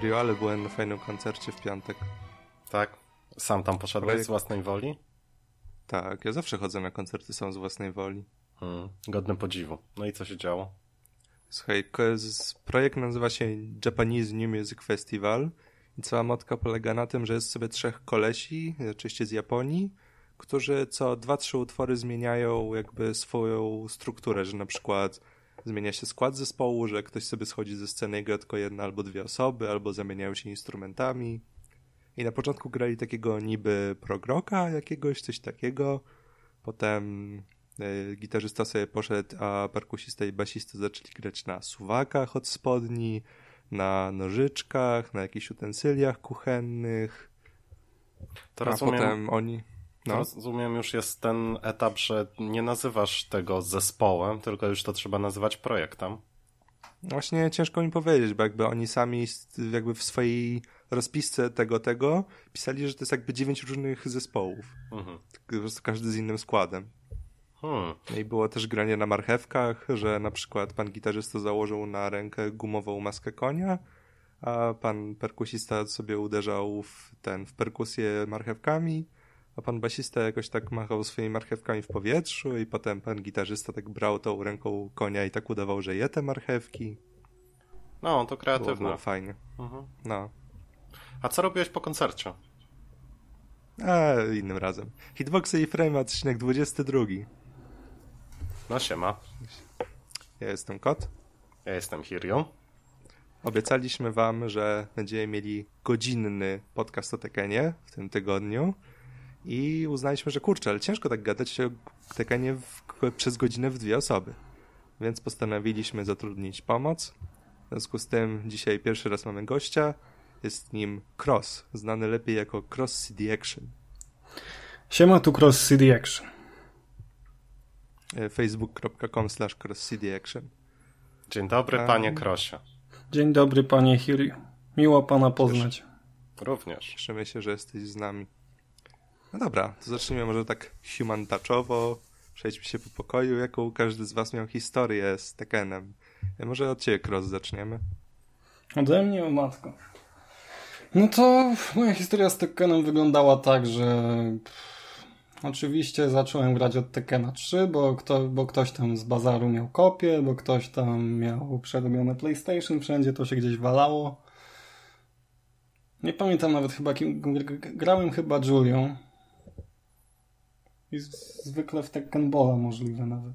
Kirio, ale byłem na fajnym koncercie w piątek. Tak? Sam tam poszedłeś Projekt... z własnej woli? Tak, ja zawsze chodzę na koncerty sam z własnej woli. Hmm, godne podziwu. No i co się działo? Słuchaj, projekt nazywa się Japanese New Music Festival i cała motka polega na tym, że jest sobie trzech kolesi, oczywiście z Japonii, którzy co dwa, trzy utwory zmieniają jakby swoją strukturę, że na przykład zmienia się skład zespołu, że ktoś sobie schodzi ze sceny i gra tylko jedna albo dwie osoby, albo zamieniają się instrumentami. I na początku grali takiego niby progroka jakiegoś, coś takiego. Potem y, gitarzysta sobie poszedł, a perkusista i basista zaczęli grać na suwakach od spodni, na nożyczkach, na jakichś utensyliach kuchennych. To a rozumiem, potem oni... No. Rozumiem, już jest ten etap, że nie nazywasz tego zespołem, tylko już to trzeba nazywać projektem. Właśnie ciężko mi powiedzieć, bo jakby oni sami jakby w swojej rozpisce tego, tego pisali, że to jest jakby dziewięć różnych zespołów. Mhm. Po prostu każdy z innym składem. Hmm. No I było też granie na marchewkach, że na przykład pan gitarzysta założył na rękę gumową maskę konia, a pan perkusista sobie uderzał w ten, w perkusję marchewkami, a pan basista jakoś tak machał swoimi marchewkami w powietrzu i potem pan gitarzysta tak brał tą ręką konia i tak udawał, że je te marchewki. No, to kreatywne. Było, było fajnie. Mhm. No. A co robiłeś po koncercie? A, innym razem. Hitboxy i Frame, odcinek 22. No siema. Ja jestem Kot. Ja jestem Hirio. Obiecaliśmy wam, że będziemy mieli godzinny podcast o Tekenie w tym tygodniu i uznaliśmy, że kurczę, ale ciężko tak gadać o Tekenie w, przez godzinę w dwie osoby. Więc postanowiliśmy zatrudnić pomoc. W związku z tym dzisiaj pierwszy raz mamy gościa. Jest nim Cross, znany lepiej jako Cross CD Action. Siema, tu Cross CD Action. E, facebook.com slash crosscdaction. Dzień dobry, A... panie Krosie. Dzień dobry, panie Hiri. Miło pana poznać. Również. Cieszymy się, że jesteś z nami. No dobra, to zacznijmy może tak human touchowo. Przejdźmy się po pokoju. Jaką każdy z was miał historię z Tekkenem? E, może od ciebie, Cross, zaczniemy. Ode mnie, o matko. No to moja historia z Tekkenem wyglądała tak, że Oczywiście zacząłem grać od Tekkena 3, bo, kto, bo ktoś tam z bazaru miał kopię, bo ktoś tam miał przerobione PlayStation, wszędzie to się gdzieś walało. Nie pamiętam nawet chyba kim, grałem chyba Julią. I zwykle w Tekken Bola możliwe nawet.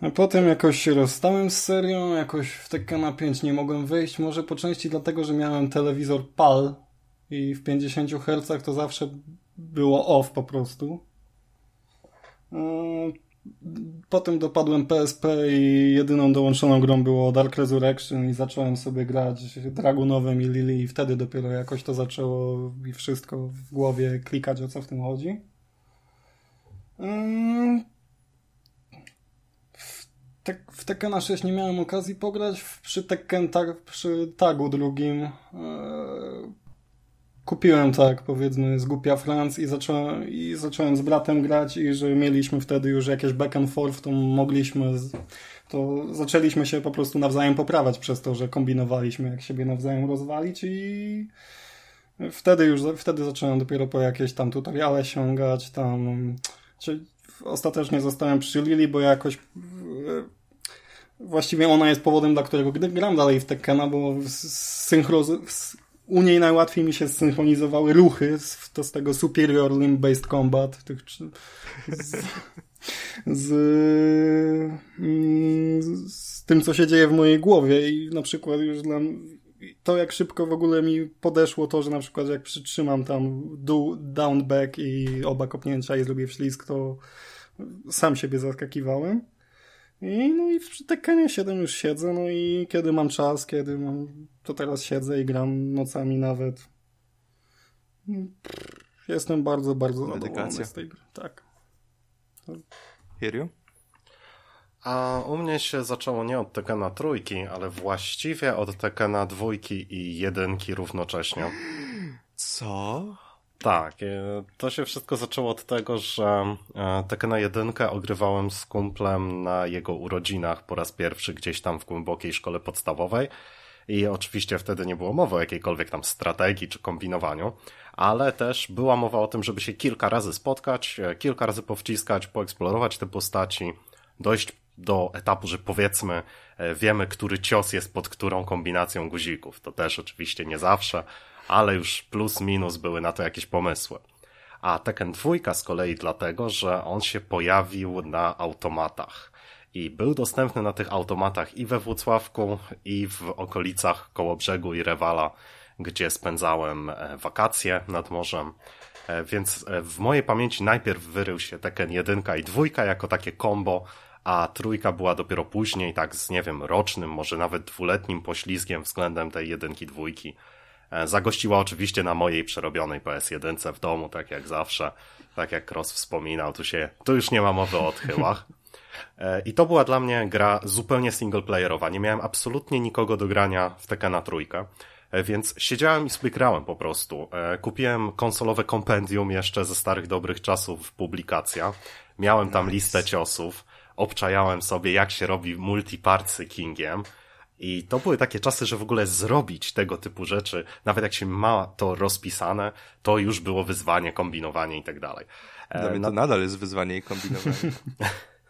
A potem jakoś się rozstałem z serią, jakoś w Tekkena 5 nie mogłem wyjść, może po części dlatego, że miałem telewizor PAL i w 50 Hz to zawsze było off po prostu. Potem dopadłem PSP i jedyną dołączoną grą było Dark Resurrection i zacząłem sobie grać Dragunowem i Lily i wtedy dopiero jakoś to zaczęło mi wszystko w głowie klikać o co w tym chodzi. E, w Tekkena 6 nie miałem okazji pograć, przy Tekken tag, przy tagu drugim e, kupiłem tak, powiedzmy, z głupia Franc i zacząłem, i zacząłem z bratem grać i że mieliśmy wtedy już jakieś back and forth, to mogliśmy, to zaczęliśmy się po prostu nawzajem poprawać przez to, że kombinowaliśmy, jak siebie nawzajem rozwalić i wtedy już, wtedy zacząłem dopiero po jakieś tam tutoriale sięgać, tam, ostatecznie zostałem przy Lili, bo jakoś właściwie ona jest powodem, dla którego gram dalej w Tekkena, bo synchro, u niej najłatwiej mi się zsynchronizowały ruchy z, to z tego Superior Limb-Based Combat tych, z, z, mm, z, tym, co się dzieje w mojej głowie i na przykład już dla to jak szybko w ogóle mi podeszło to, że na przykład jak przytrzymam tam do, down back i oba kopnięcia i zrobię wślizg, to sam siebie zaskakiwałem. I no i przy Tekkenie 7 już siedzę, no i kiedy mam czas, kiedy mam, to teraz siedzę i gram nocami nawet. Jestem bardzo, bardzo zadowolony z tej gry. Tak. Hirio? A u mnie się zaczęło nie od Tekkena trójki, ale właściwie od Tekkena dwójki i jedynki równocześnie. Co? Tak, e, to się wszystko zaczęło od tego, że e, Tekkena 1 ogrywałem z kumplem na jego urodzinach po raz pierwszy gdzieś tam w głębokiej szkole podstawowej. i oczywiście wtedy nie było mowy o jakiejkolwiek tam strategii czy kombinowaniu, ale też była mowa o tym, żeby się kilka razy spotkać, e, kilka razy powciskać, poeksplorować te postaci, dojść do etapu, że powiedzmy wiemy, który cios jest pod którą kombinacją guzików. To też oczywiście nie zawsze, ale już plus minus były na to jakieś pomysły. A Tekken 2 z kolei dlatego, że on się pojawił na automatach. I był dostępny na tych automatach i we Włocławku, i w okolicach koło brzegu i Rewala, gdzie spędzałem e, wakacje nad morzem. E, więc w mojej pamięci najpierw wyrył się Tekken 1 i 2 jako takie combo, a trójka była dopiero później, tak z, nie wiem, rocznym, może nawet dwuletnim poślizgiem względem tej jedynki, dwójki. E, zagościła oczywiście na mojej przerobionej PS1 w domu, tak jak zawsze. Tak jak Cross wspominał, tu się, tu już nie ma mowy o odchyłach. E, I to była dla mnie gra zupełnie singleplayerowa. Nie miałem absolutnie nikogo do grania w Tekkena trójkę. E, więc siedziałem i sobie grałem po prostu. Kupiłem konsolowe kompendium jeszcze ze starych dobrych czasów publikacja. Miałem tam nice. listę ciosów obczajałem sobie, jak się robi multiparcy Kingiem. I to były takie czasy, że w ogóle zrobić tego typu rzeczy, nawet jak się ma to rozpisane, to już było wyzwanie, kombinowanie i tak dalej. Dla mnie to nadal jest wyzwanie i kombinowanie.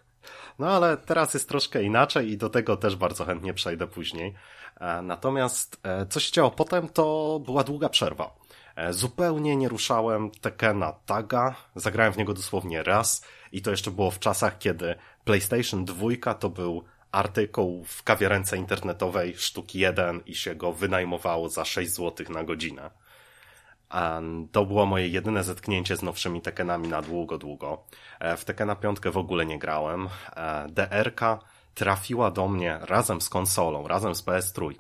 no ale teraz jest troszkę inaczej i do tego też bardzo chętnie przejdę później. E, natomiast e, co się działo potem, to była długa przerwa. E, zupełnie nie ruszałem Tekena Taga, zagrałem w niego dosłownie raz i to jeszcze było w czasach, kiedy PlayStation 2 to był artykuł w kawiarence internetowej sztuki 1 i się go wynajmowało za 6 zł na godzinę. To było moje jedyne zetknięcie z nowszymi Tekenami na długo, długo. E, w Tekena 5 w ogóle nie grałem. E, DR-ka trafiła do mnie razem z konsolą, razem z PS3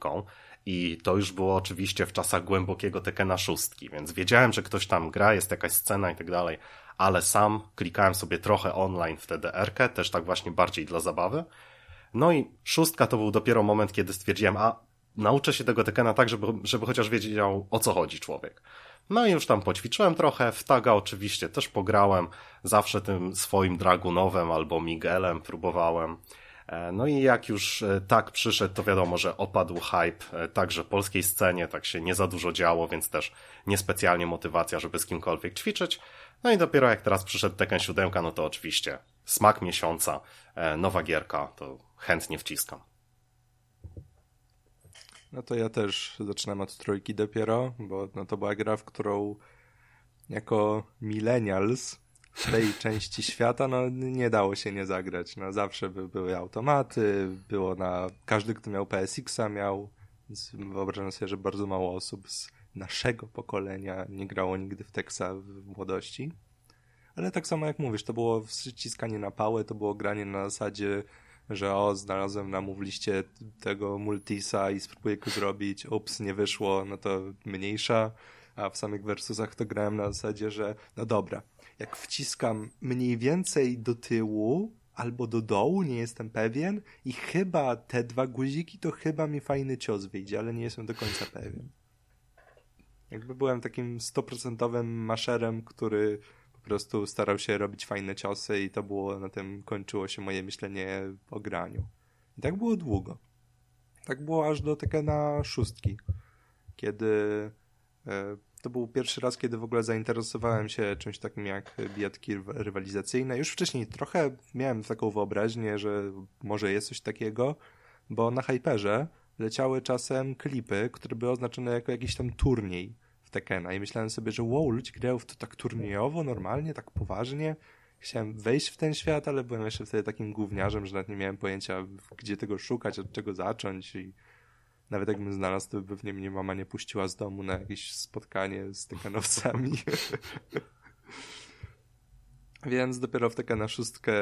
i to już było oczywiście w czasach głębokiego Tekena 6, więc wiedziałem, że ktoś tam gra, jest jakaś scena i tak dalej, ale sam klikałem sobie trochę online w TDR-kę, też tak właśnie bardziej dla zabawy. No i szóstka to był dopiero moment, kiedy stwierdziłem, a nauczę się tego Tekena tak, żeby, żeby chociaż wiedział o co chodzi człowiek. No i już tam poćwiczyłem trochę, w Taga oczywiście też pograłem, zawsze tym swoim Dragunowem albo Miguelem próbowałem. E, no i jak już e, tak przyszedł, to wiadomo, że opadł hype e, także polskiej scenie, tak się nie za dużo działo, więc też niespecjalnie motywacja, żeby z kimkolwiek ćwiczyć. No i dopiero jak teraz przyszedł Tekken 7, no to oczywiście smak miesiąca, nowa gierka, to chętnie wciskam. No to ja też zaczynam od trójki dopiero, bo no to była gra, w którą jako millennials w tej części świata, no nie dało się nie zagrać. No zawsze by, były automaty, było na... Każdy, kto miał PSX-a miał, więc wyobrażam sobie, że bardzo mało osób z naszego pokolenia nie grało nigdy w Teksa w młodości. Ale tak samo jak mówisz, to było wciskanie na pałę, to było granie na zasadzie, że o, znalazłem na w liście tego multisa i spróbuję go zrobić, ups, nie wyszło, no to mniejsza. A w samych versusach to grałem na zasadzie, że no dobra, jak wciskam mniej więcej do tyłu albo do dołu, nie jestem pewien i chyba te dwa guziki to chyba mi fajny cios wyjdzie, ale nie jestem do końca pewien. Jakby byłem takim stoprocentowym maszerem, który prostu starał się robić fajne ciosy i to było, na tym kończyło się moje myślenie o graniu. I tak było długo. Tak było aż do takie na szóstki, kiedy e, to był pierwszy raz, kiedy w ogóle zainteresowałem się czymś takim jak biatki rywalizacyjne. Już wcześniej trochę miałem taką wyobraźnię, że może jest coś takiego, bo na Hyperze leciały czasem klipy, które były oznaczone jako jakiś tam turniej Tekena i myślałem sobie, że wow, ludzie grają w to tak turniejowo, normalnie, tak poważnie. Chciałem wejść w ten świat, ale byłem jeszcze wtedy takim gówniarzem, że nawet nie miałem pojęcia, gdzie tego szukać, od czego zacząć i nawet jakbym znalazł, to pewnie mnie mama nie puściła z domu na jakieś spotkanie z tekanowcami. Więc dopiero w Tekena szóstkę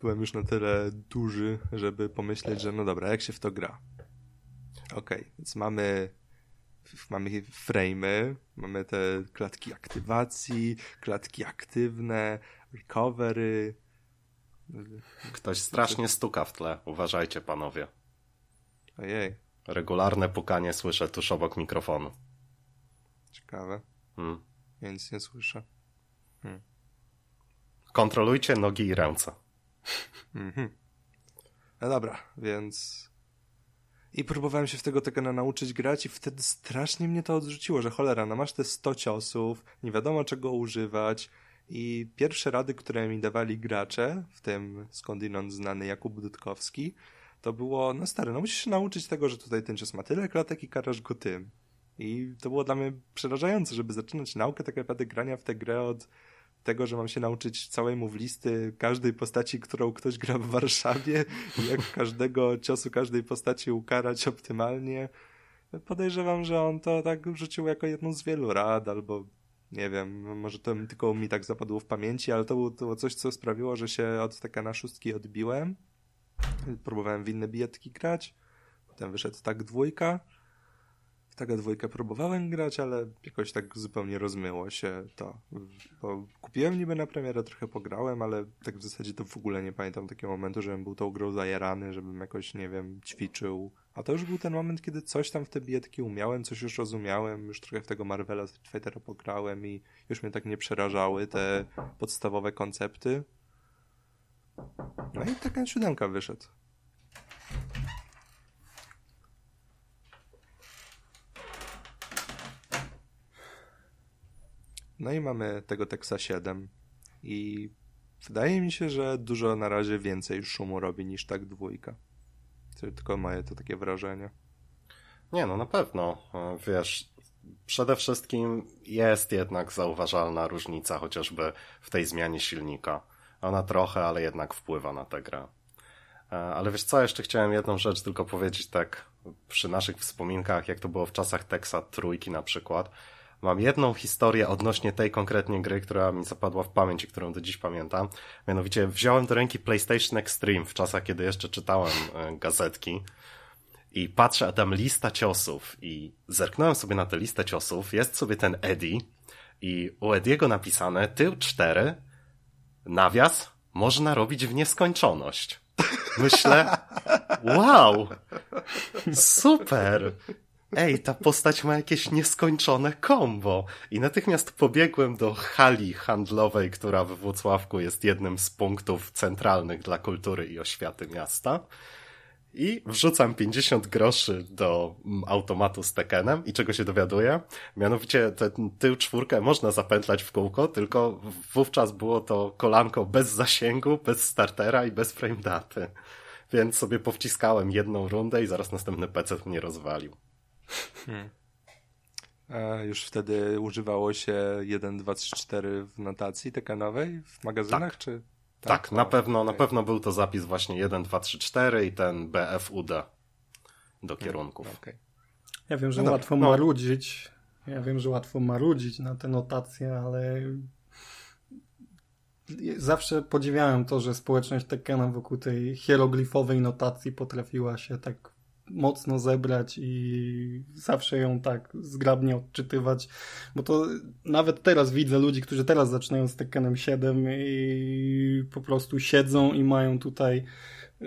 byłem już na tyle duży, żeby pomyśleć, że no dobra, jak się w to gra? Okej, okay, więc mamy mamy frame'y, mamy te klatki aktywacji, klatki aktywne, recovery. Ktoś strasznie stuka w tle, uważajcie panowie. Ojej. Regularne pukanie słyszę tuż obok mikrofonu. Ciekawe. Hmm. Ja nic nie słyszę. Hmm. Kontrolujcie nogi i ręce. Mhm. No dobra, więc I próbowałem się w tego Tekena nauczyć grać i wtedy strasznie mnie to odrzuciło, że cholera, no masz te 100 ciosów, nie wiadomo czego używać i pierwsze rady, które mi dawali gracze, w tym skądinąd znany Jakub Dudkowski, to było, no stary, no musisz się nauczyć tego, że tutaj ten cios ma tyle klatek i karasz go tym. I to było dla mnie przerażające, żeby zaczynać naukę tak naprawdę grania w tę grę od tego, że mam się nauczyć całej mu listy każdej postaci, którą ktoś gra w Warszawie i jak każdego ciosu każdej postaci ukarać optymalnie. Podejrzewam, że on to tak rzucił jako jedną z wielu rad, albo nie wiem, może to tylko mi tak zapadło w pamięci, ale to było, to było coś, co sprawiło, że się od taka na szóstki odbiłem. Próbowałem w inne bijetki grać, potem wyszedł tak dwójka, w Taga dwójkę próbowałem grać, ale jakoś tak zupełnie rozmyło się to. Bo kupiłem niby na premierę, trochę pograłem, ale tak w zasadzie to w ogóle nie pamiętam takiego momentu, żebym był tą grą zajarany, żebym jakoś, nie wiem, ćwiczył. A to już był ten moment, kiedy coś tam w te bietki umiałem, coś już rozumiałem, już trochę w tego Marvela Street Fightera pograłem i już mnie tak nie przerażały te podstawowe koncepty. No i taka siódemka wyszedł. No i mamy tego Texa 7 i wydaje mi się, że dużo na razie więcej szumu robi niż tak dwójka. Tylko moje to takie wrażenie. Nie, no na pewno. Wiesz, przede wszystkim jest jednak zauważalna różnica chociażby w tej zmianie silnika. Ona trochę, ale jednak wpływa na tę grę. E, ale wiesz co, jeszcze chciałem jedną rzecz tylko powiedzieć tak przy naszych wspominkach, jak to było w czasach Texa trójki na przykład Mam jedną historię odnośnie tej konkretnie gry, która mi zapadła w pamięć i którą do dziś pamiętam. Mianowicie wziąłem do ręki PlayStation Extreme w czasach, kiedy jeszcze czytałem e, gazetki. I patrzę, a tam lista ciosów. I zerknąłem sobie na tę listę ciosów, jest sobie ten Eddie. I u Ediego napisane tył 4, nawias, można robić w nieskończoność. Myślę, wow, super, ej, ta postać ma jakieś nieskończone kombo. I natychmiast pobiegłem do hali handlowej, która w Włocławku jest jednym z punktów centralnych dla kultury i oświaty miasta. I wrzucam 50 groszy do mm, automatu z Tekkenem i czego się dowiaduję? Mianowicie ten tył czwórkę można zapętlać w kółko, tylko wówczas było to kolanko bez zasięgu, bez startera i bez frame daty. Więc sobie powciskałem jedną rundę i zaraz następny PC mnie rozwalił. Hmm. A już wtedy używało się 1, 2, 3, 4 w notacji tekanowej w magazynach, tak. czy? Tak, tak na pewno, okay. na pewno był to zapis właśnie 1, 2, 3, 4 i ten BFUD do hmm, kierunków. Hmm, okay. Ja wiem, że no łatwo no. marudzić. Ja wiem, że łatwo marudzić na te notacje, ale zawsze podziwiałem to, że społeczność Tekkena wokół tej hieroglifowej notacji potrafiła się tak mocno zebrać i zawsze ją tak zgrabnie odczytywać, bo to nawet teraz widzę ludzi, którzy teraz zaczynają z Tekkenem 7 i po prostu siedzą i mają tutaj e,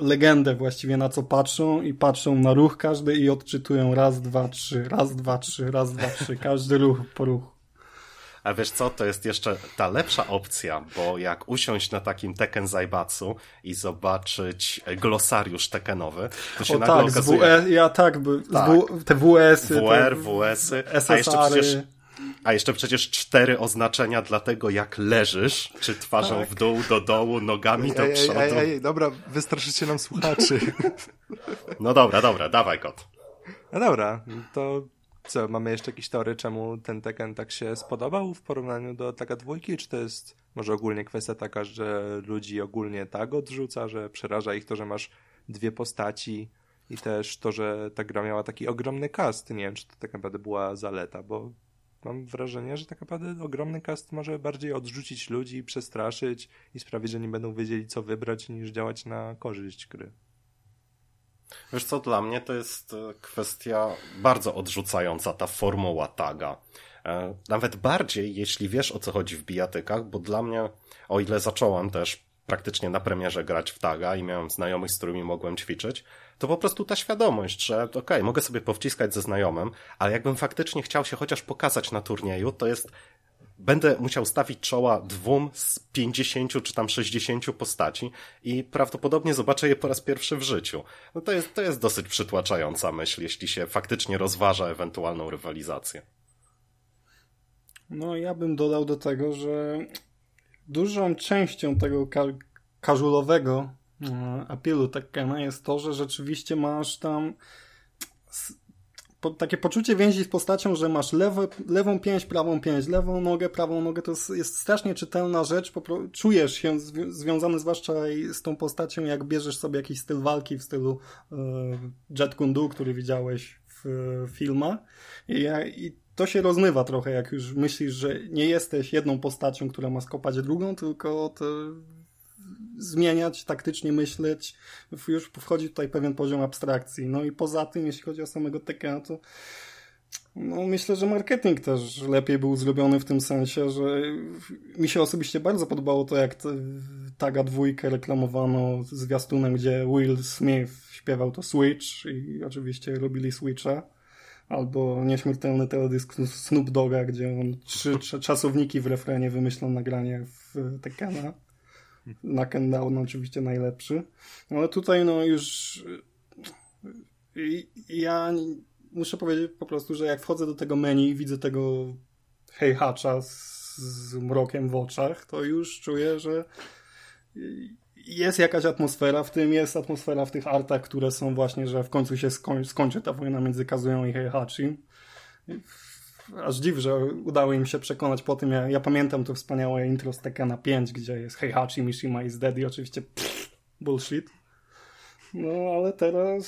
legendę właściwie na co patrzą i patrzą na ruch każdy i odczytują raz, dwa, trzy, raz, dwa, trzy, raz, dwa, trzy, każdy ruch po ruchu. A wiesz co, to jest jeszcze ta lepsza opcja, bo jak usiąść na takim Tekken Zaibatsu i zobaczyć glosariusz Tekkenowy, to się o, nagle tak, okazuje... WE, ja tak, tak. W, te WS-y. WR, WS-y, a jeszcze przecież... A jeszcze przecież cztery oznaczenia dla tego, jak leżysz, czy twarzą tak. w dół, do dołu, nogami ej, do przodu. Ej, ej, ej, dobra, wystraszycie nam słuchaczy. No dobra, dobra, dawaj kot. No dobra, to co, mamy jeszcze jakieś teorie, czemu ten Tekken tak się spodobał w porównaniu do Taka dwójki? Czy to jest może ogólnie kwestia taka, że ludzi ogólnie tak odrzuca, że przeraża ich to, że masz dwie postaci i też to, że ta gra miała taki ogromny cast. Nie wiem, czy to tak naprawdę była zaleta, bo mam wrażenie, że tak naprawdę ogromny cast może bardziej odrzucić ludzi, przestraszyć i sprawić, że nie będą wiedzieli, co wybrać, niż działać na korzyść gry. Wiesz co, dla mnie to jest e, kwestia bardzo odrzucająca ta formuła taga. E, nawet bardziej, jeśli wiesz o co chodzi w bijatykach, bo dla mnie, o ile zacząłem też praktycznie na premierze grać w taga i miałem znajomych, z którymi mogłem ćwiczyć, to po prostu ta świadomość, że okej, okay, mogę sobie powciskać ze znajomym, ale jakbym faktycznie chciał się chociaż pokazać na turnieju, to jest będę musiał stawić czoła dwóm z pięćdziesięciu czy tam sześćdziesięciu postaci i prawdopodobnie zobaczę je po raz pierwszy w życiu. No to jest, to jest dosyć przytłaczająca myśl, jeśli się faktycznie rozważa ewentualną rywalizację. No, ja bym dodał do tego, że dużą częścią tego każulowego e, apilu Tekkena jest to, że rzeczywiście masz tam po, takie poczucie więzi z postacią, że masz lewo, lewą pięść, prawą pięść, lewą nogę, prawą nogę, to jest, jest strasznie czytelna rzecz, czujesz się zw związany zwłaszcza z tą postacią, jak bierzesz sobie jakiś styl walki w stylu e, Jet Kundu, który widziałeś w e, filmach. I, i to się rozmywa trochę, jak już myślisz, że nie jesteś jedną postacią, która ma skopać drugą, tylko to zmieniać, taktycznie myśleć, już wchodzi tutaj pewien poziom abstrakcji. No i poza tym, jeśli chodzi o samego Tekena, to no, myślę, że marketing też lepiej był zrobiony w tym sensie, że mi się osobiście bardzo podobało to, jak Taga dwójkę reklamowano zwiastunem, gdzie Will Smith śpiewał to Switch i oczywiście robili Switcha. Albo nieśmiertelny teledysk Snoop Doga, gdzie on trzy czasowniki w refrenie wymyślą nagranie w Tekena. Knock and Down oczywiście najlepszy. Ale tutaj no już ja muszę powiedzieć po prostu, że jak wchodzę do tego menu i widzę tego hejhacza z, z mrokiem w oczach, to już czuję, że jest jakaś atmosfera w tym, jest atmosfera w tych artach, które są właśnie, że w końcu się skoń, skończy ta wojna między Kazują i Heihachi aż dziw, że udało im się przekonać po tym. Ja, ja pamiętam to wspaniałe intro z Tekkena 5, gdzie jest Heihachi Mishima is dead i oczywiście pff, bullshit. No, ale teraz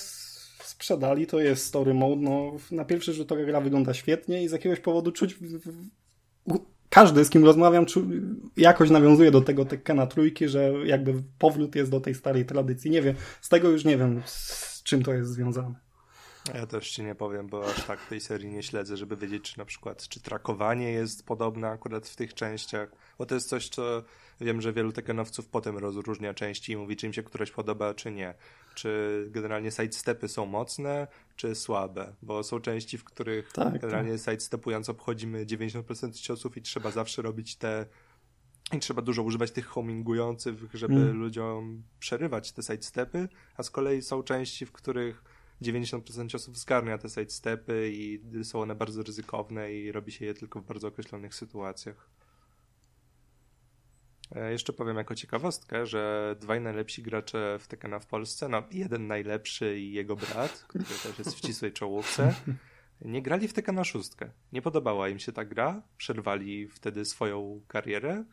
sprzedali, to jest story mode. No, na pierwszy rzut oka gra wygląda świetnie i z jakiegoś powodu czuć... W, w, każdy, z kim rozmawiam, czu, jakoś nawiązuje do tego Tekkena trójki, że jakby powrót jest do tej starej tradycji. Nie wiem, z tego już nie wiem, z czym to jest związane. Ja też ci nie powiem, bo aż tak tej serii nie śledzę, żeby wiedzieć, czy na przykład, czy trakowanie jest podobne akurat w tych częściach, bo to jest coś, co wiem, że wielu tekenowców potem rozróżnia części i mówi, czy im się któreś podoba, czy nie. Czy generalnie sidestepy są mocne, czy słabe, bo są części, w których tak, generalnie tak. sidestepując obchodzimy 90% ciosów i trzeba zawsze robić te i trzeba dużo używać tych homingujących, żeby mm. ludziom przerywać te sidestepy, a z kolei są części, w których 90% osób zgarnia te sidestepy i są one bardzo ryzykowne i robi się je tylko w bardzo określonych sytuacjach. E, jeszcze powiem jako ciekawostkę, że dwaj najlepsi gracze w Tekena w Polsce, no jeden najlepszy i jego brat, który też jest w ścisłej czołówce, nie grali w Tekena szóstkę. Nie podobała im się ta gra, przerwali wtedy swoją karierę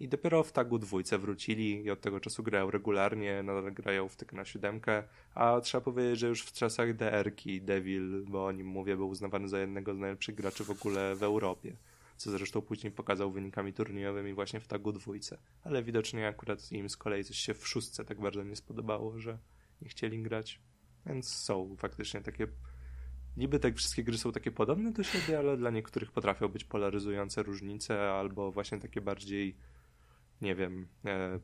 i dopiero w tagu dwójce wrócili i od tego czasu grają regularnie, nadal grają w na siódemkę, a trzeba powiedzieć, że już w czasach DR-ki Devil, bo o nim mówię, był uznawany za jednego z najlepszych graczy w ogóle w Europie. Co zresztą później pokazał wynikami turniejowymi właśnie w tagu dwójce. Ale widocznie akurat im z kolei coś się w szóstce tak bardzo nie spodobało, że nie chcieli grać. Więc są faktycznie takie niby tak wszystkie gry są takie podobne do siebie, ale dla niektórych potrafią być polaryzujące różnice albo właśnie takie bardziej nie wiem, e,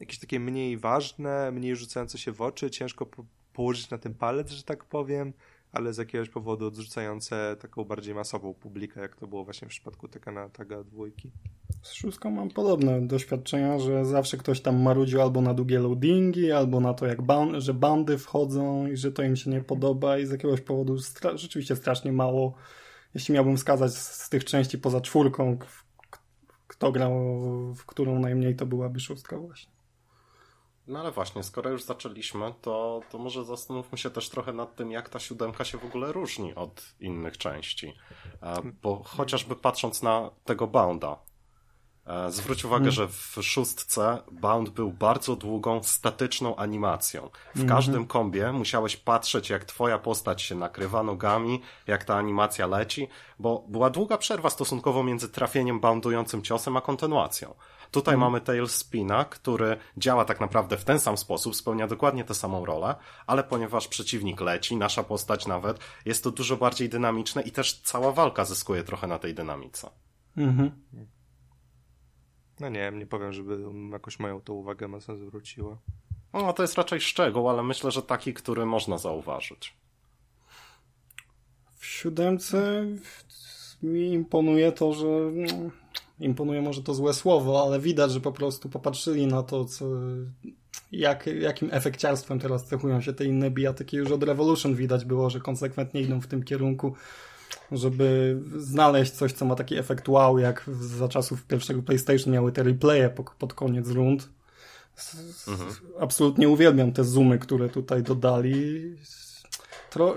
jakieś takie mniej ważne, mniej rzucające się w oczy, ciężko po położyć na tym palec, że tak powiem, ale z jakiegoś powodu odrzucające taką bardziej masową publikę, jak to było właśnie w przypadku Tekana Taga dwójki. Z szóstką mam podobne doświadczenia, że zawsze ktoś tam marudził albo na długie loadingi, albo na to, jak ban że bandy wchodzą i że to im się nie podoba i z jakiegoś powodu stra rzeczywiście strasznie mało, jeśli miałbym wskazać z tych części poza czwórką, kto grał w którą najmniej, to byłaby szóstka właśnie. No ale właśnie, skoro już zaczęliśmy, to, to może zastanówmy się też trochę nad tym, jak ta siódemka się w ogóle różni od innych części. Bo chociażby patrząc na tego Bounda, E, zwróć uwagę, mm. że w szóstce Bound był bardzo długą, statyczną animacją. W mm -hmm. każdym kombie musiałeś patrzeć, jak twoja postać się nakrywa nogami, jak ta animacja leci, bo była długa przerwa stosunkowo między trafieniem boundującym ciosem, a kontynuacją. Tutaj mm. mamy Tailspina, który działa tak naprawdę w ten sam sposób, spełnia dokładnie tę samą rolę, ale ponieważ przeciwnik leci, nasza postać nawet, jest to dużo bardziej dynamiczne i też cała walka zyskuje trochę na tej dynamice. Mhm. No nie wiem, nie powiem, żeby jakoś moją tą uwagę mocno zwróciła. No, to jest raczej szczegół, ale myślę, że taki, który można zauważyć. W siódemce mi imponuje to, że imponuje może to złe słowo, ale widać, że po prostu popatrzyli na to, co, jak, jakim efekciarstwem teraz cechują się te inne bijatyki. Już od Revolution widać było, że konsekwentnie idą w tym kierunku, żeby znaleźć coś, co ma taki efekt wow, jak za czasów pierwszego PlayStation miały te replaye pod koniec rund. Mhm. Absolutnie uwielbiam te zoomy, które tutaj dodali. Tro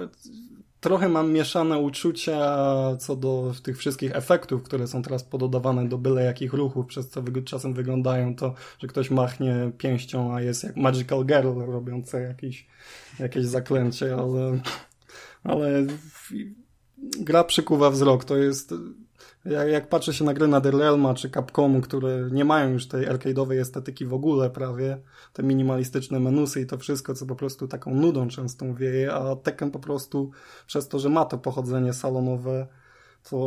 trochę mam mieszane uczucia co do tych wszystkich efektów, które są teraz pododawane do byle jakich ruchów, przez co czasem wyglądają to, że ktoś machnie pięścią, a jest jak Magical Girl robiące jakieś, jakieś zaklęcie, ale, ale gra przykuwa wzrok. To jest jak, jak patrzę się na gry Netherrealma czy Capcomu, które nie mają już tej arcade'owej estetyki w ogóle prawie, te minimalistyczne menusy i to wszystko, co po prostu taką nudą często wieje, a Tekken po prostu przez to, że ma to pochodzenie salonowe, to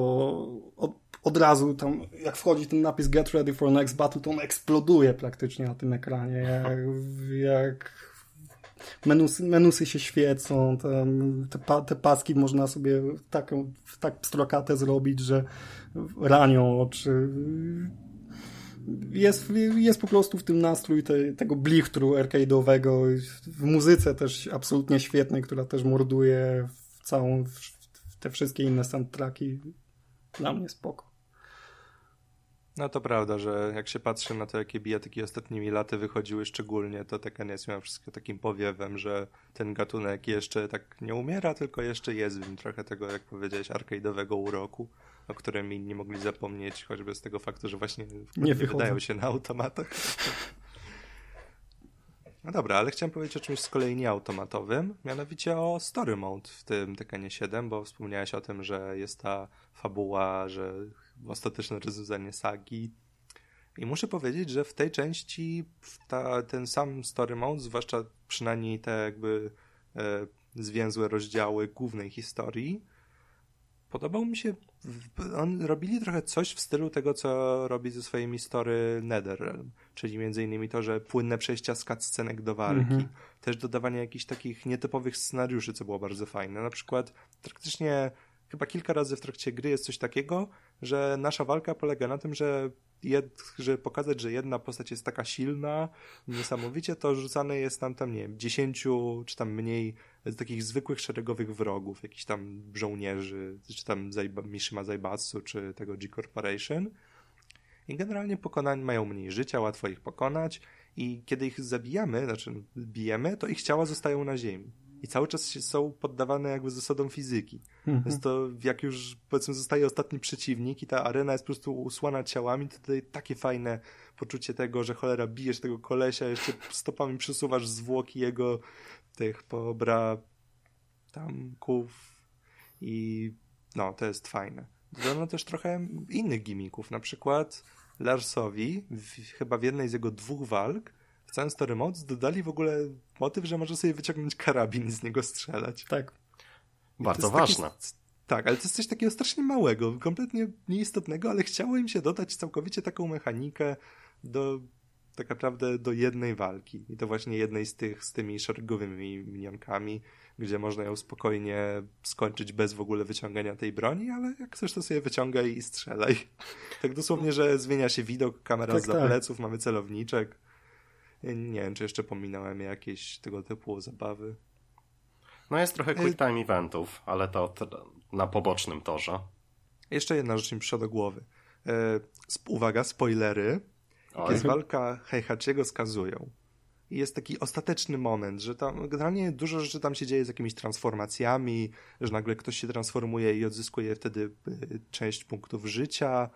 od, od razu tam, jak wchodzi ten napis Get Ready for Next Battle, to on eksploduje praktycznie na tym ekranie, jak, jak menusy, menusy się świecą, te, te, te paski można sobie tak, pstrokate zrobić, że ranią oczy. Jest, jest po prostu w tym nastrój te, tego blichtru arcade'owego, w muzyce też absolutnie świetnej, która też morduje w całą, w te wszystkie inne soundtracki. Dla mnie spoko. No to prawda, że jak się patrzy na to, jakie bijatyki ostatnimi laty wychodziły szczególnie, to Tekken jest miał wszystko takim powiewem, że ten gatunek jeszcze tak nie umiera, tylko jeszcze jest w nim trochę tego, jak powiedziałeś, arcade'owego uroku, o którym inni mogli zapomnieć, choćby z tego faktu, że właśnie nie wydają się na automatach. No dobra, ale chciałem powiedzieć o czymś z kolei nieautomatowym, mianowicie o story mode w tym Tekkenie 7, bo wspomniałeś o tym, że jest ta fabuła, że ostateczne rozwiązanie sagi. I muszę powiedzieć, że w tej części ta, ten sam story mode, zwłaszcza przynajmniej te jakby e, zwięzłe rozdziały głównej historii, podobał mi się. On robili trochę coś w stylu tego, co robi ze swoimi story Netherrealm, czyli między innymi to, że płynne przejścia z cutscenek do walki, mm -hmm. też dodawanie jakichś takich nietypowych scenariuszy, co było bardzo fajne. Na przykład praktycznie chyba kilka razy w trakcie gry jest coś takiego, że nasza walka polega na tym, że jed, żeby pokazać, że jedna postać jest taka silna, niesamowicie, to rzucane jest nam tam, nie wiem, dziesięciu czy tam mniej takich zwykłych szeregowych wrogów, jakichś tam żołnierzy, czy tam Zaiba, Mishima Zaibatsu, czy tego G-Corporation. I generalnie pokonań mają mniej życia, łatwo ich pokonać i kiedy ich zabijamy, znaczy bijemy, to ich ciała zostają na ziemi i cały czas są poddawane jakby zasadom fizyki. Mhm. Więc to jak już powiedzmy zostaje ostatni przeciwnik i ta arena jest po prostu usłana ciałami, to tutaj takie fajne poczucie tego, że cholera bijesz tego kolesia, jeszcze stopami przesuwasz zwłoki jego tych pobra tamków i no, to jest fajne. Dodano też trochę innych gimików, na przykład Larsowi, w, chyba w jednej z jego dwóch walk, całym Story Mods dodali w ogóle motyw, że może sobie wyciągnąć karabin i z niego strzelać. Tak. Bardzo ważne. Taki, tak, ale to jest coś takiego strasznie małego, kompletnie nieistotnego, ale chciało im się dodać całkowicie taką mechanikę do tak naprawdę do jednej walki. I to właśnie jednej z tych, z tymi szeregowymi minionkami, gdzie można ją spokojnie skończyć bez w ogóle wyciągania tej broni, ale jak chcesz to sobie wyciągaj i strzelaj. Tak dosłownie, że zmienia się widok, kamera tak, z tak. pleców, mamy celowniczek. Nie wiem, czy jeszcze pominąłem jakieś tego typu zabawy. No jest trochę quick time eventów, ale to na pobocznym torze. Jeszcze jedna rzecz mi przyszła do głowy. E, uwaga, spoilery. Oj. Jest walka Heihachiego skazują. I jest taki ostateczny moment, że tam generalnie dużo rzeczy tam się dzieje z jakimiś transformacjami, że nagle ktoś się transformuje i odzyskuje wtedy e, część punktów życia,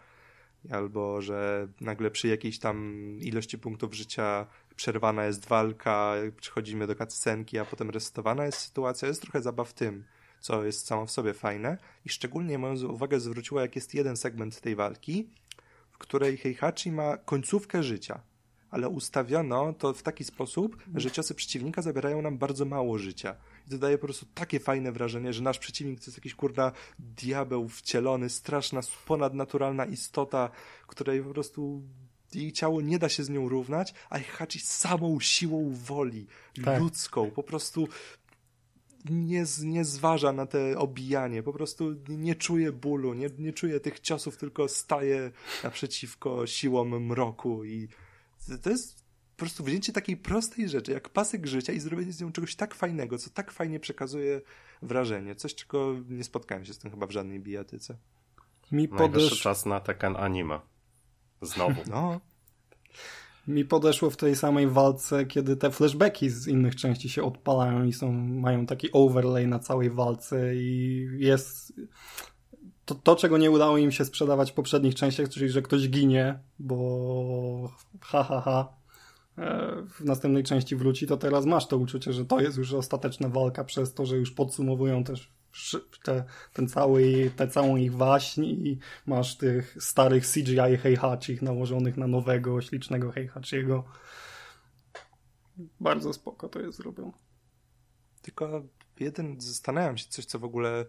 albo że nagle przy jakiejś tam ilości punktów życia przerwana jest walka, przechodzimy do cutscenki, a potem resetowana jest sytuacja. Jest trochę zabaw tym, co jest samo w sobie fajne i szczególnie moją uwagę zwróciła, jak jest jeden segment tej walki, w której Heihachi ma końcówkę życia, ale ustawiono to w taki sposób, że ciosy przeciwnika zabierają nam bardzo mało życia. I to daje po prostu takie fajne wrażenie, że nasz przeciwnik to jest jakiś kurna diabeł wcielony, straszna, ponadnaturalna istota, której po prostu jej ciało nie da się z nią równać, a Heihachi samą siłą woli, tak. ludzką, po prostu nie, nie zważa na te obijanie, po prostu nie czuje bólu, nie, nie czuje tych ciosów, tylko staje naprzeciwko siłom mroku i to jest po prostu wzięcie takiej prostej rzeczy, jak pasek życia i zrobienie z nią czegoś tak fajnego, co tak fajnie przekazuje wrażenie. Coś, czego nie spotkałem się z tym chyba w żadnej bijatyce. Mi podesz... czas na Tekken anime. Znowu. No. Mi podeszło w tej samej walce, kiedy te flashbacki z innych części się odpalają i są, mają taki overlay na całej walce i jest to, to, czego nie udało im się sprzedawać w poprzednich częściach, czyli że ktoś ginie, bo ha, ha, ha, e, w następnej części wróci, to teraz masz to uczucie, że to jest już ostateczna walka przez to, że już podsumowują też te, ten cały, tę całą ich waśń i masz tych starych CGI Heihachich nałożonych na nowego, ślicznego Heihachiego. Bardzo spoko to jest zrobione. Tylko jeden, zastanawiam się, coś co w ogóle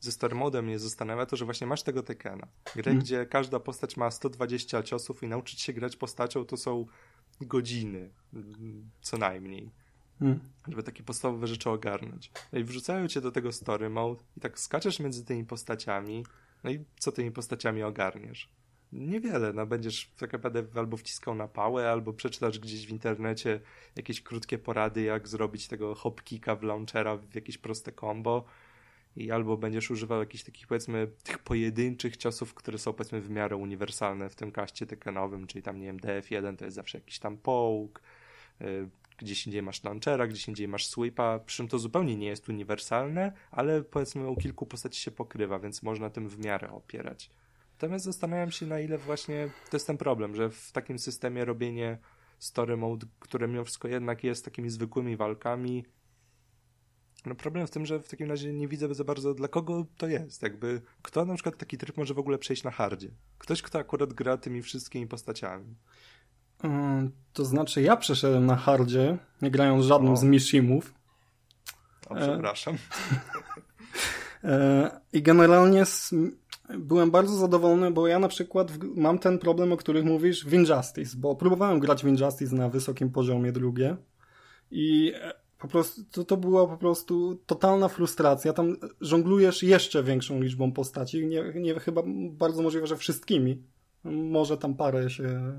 ze story modem mnie zastanawia, to że właśnie masz tego Tekena. Grę, hmm. gdzie każda postać ma 120 ciosów i nauczyć się grać postacią to są godziny, co najmniej. Hmm. Żeby takie podstawowe rzeczy ogarnąć. No i wrzucają cię do tego story mode i tak skaczesz między tymi postaciami, no i co tymi postaciami ogarniesz? Niewiele, no będziesz tak naprawdę albo wciskał na pałę, albo przeczytasz gdzieś w internecie jakieś krótkie porady, jak zrobić tego hopkika w launchera w jakieś proste combo i albo będziesz używał jakichś takich powiedzmy tych pojedynczych ciosów, które są powiedzmy w miarę uniwersalne w tym kaście tekenowym, czyli tam nie wiem DF1 to jest zawsze jakiś tam połk, y, gdzieś indziej masz launchera, gdzieś indziej masz sweepa, przy czym to zupełnie nie jest uniwersalne, ale powiedzmy u kilku postaci się pokrywa, więc można tym w miarę opierać. Natomiast zastanawiam się na ile właśnie to jest ten problem, że w takim systemie robienie story mode, które mimo wszystko jednak jest takimi zwykłymi walkami, no problem w tym, że w takim razie nie widzę za bardzo dla kogo to jest. Jakby kto na przykład taki tryb może w ogóle przejść na hardzie? Ktoś, kto akurat gra tymi wszystkimi postaciami. Mm, to znaczy ja przeszedłem na hardzie, nie grając żadnym o. z Mishimów. O, przepraszam. E, I generalnie byłem bardzo zadowolony, bo ja na przykład mam ten problem, o których mówisz w Injustice, bo próbowałem grać w Injustice na wysokim poziomie drugie i po prostu to, to była po prostu totalna frustracja. Tam żonglujesz jeszcze większą liczbą postaci. Nie, nie chyba bardzo możliwe, że wszystkimi. Może tam parę się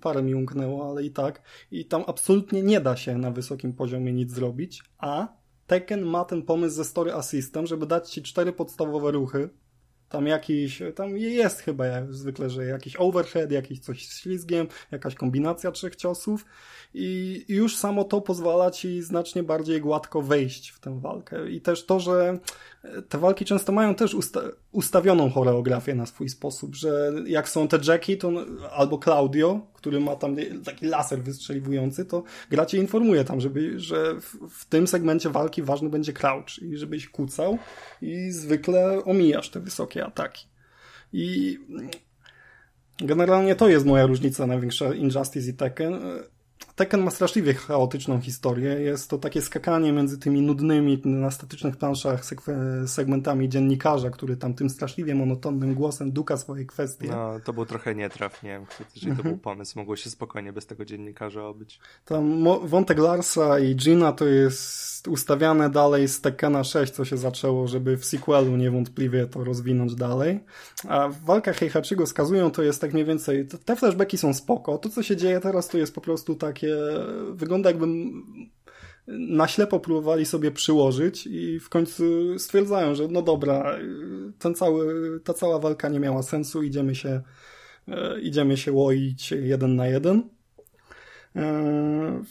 parę mi umknęło, ale i tak. I tam absolutnie nie da się na wysokim poziomie nic zrobić, a Tekken ma ten pomysł ze Story Assistant, żeby dać ci cztery podstawowe ruchy, tam jakiś, tam jest chyba zwykle, że jakiś overhead, jakiś coś z ślizgiem, jakaś kombinacja trzech ciosów i już samo to pozwala ci znacznie bardziej gładko wejść w tę walkę. I też to, że te walki często mają też usta ustawioną choreografię na swój sposób, że jak są te Jacki, to albo Claudio, który ma tam taki laser wystrzeliwujący, to gra cię informuje tam, żeby, że w, w tym segmencie walki ważny będzie crouch i żebyś kucał i zwykle omijasz te wysokie ataki. I generalnie to jest moja różnica największa Injustice i Tekken Tekken ma straszliwie chaotyczną historię. Jest to takie skakanie między tymi nudnymi na statycznych planszach segmentami dziennikarza, który tam tym straszliwie monotonnym głosem duka swoje kwestie. No, to był trochę nietraf, nie wiem, jeżeli to był mhm. pomysł. Mogło się spokojnie bez tego dziennikarza obyć. Tam wątek Larsa i Gina to jest ustawiane dalej z Tekkena 6, co się zaczęło, żeby w sequelu niewątpliwie to rozwinąć dalej. A w walkach Heihachigo skazują to jest tak mniej więcej, te flashbacki są spoko. To, co się dzieje teraz, to jest po prostu takie takie, wygląda jakby na ślepo próbowali sobie przyłożyć i w końcu stwierdzają, że no dobra, ten cały, ta cała walka nie miała sensu, idziemy się, e, idziemy się łoić jeden na jeden. E,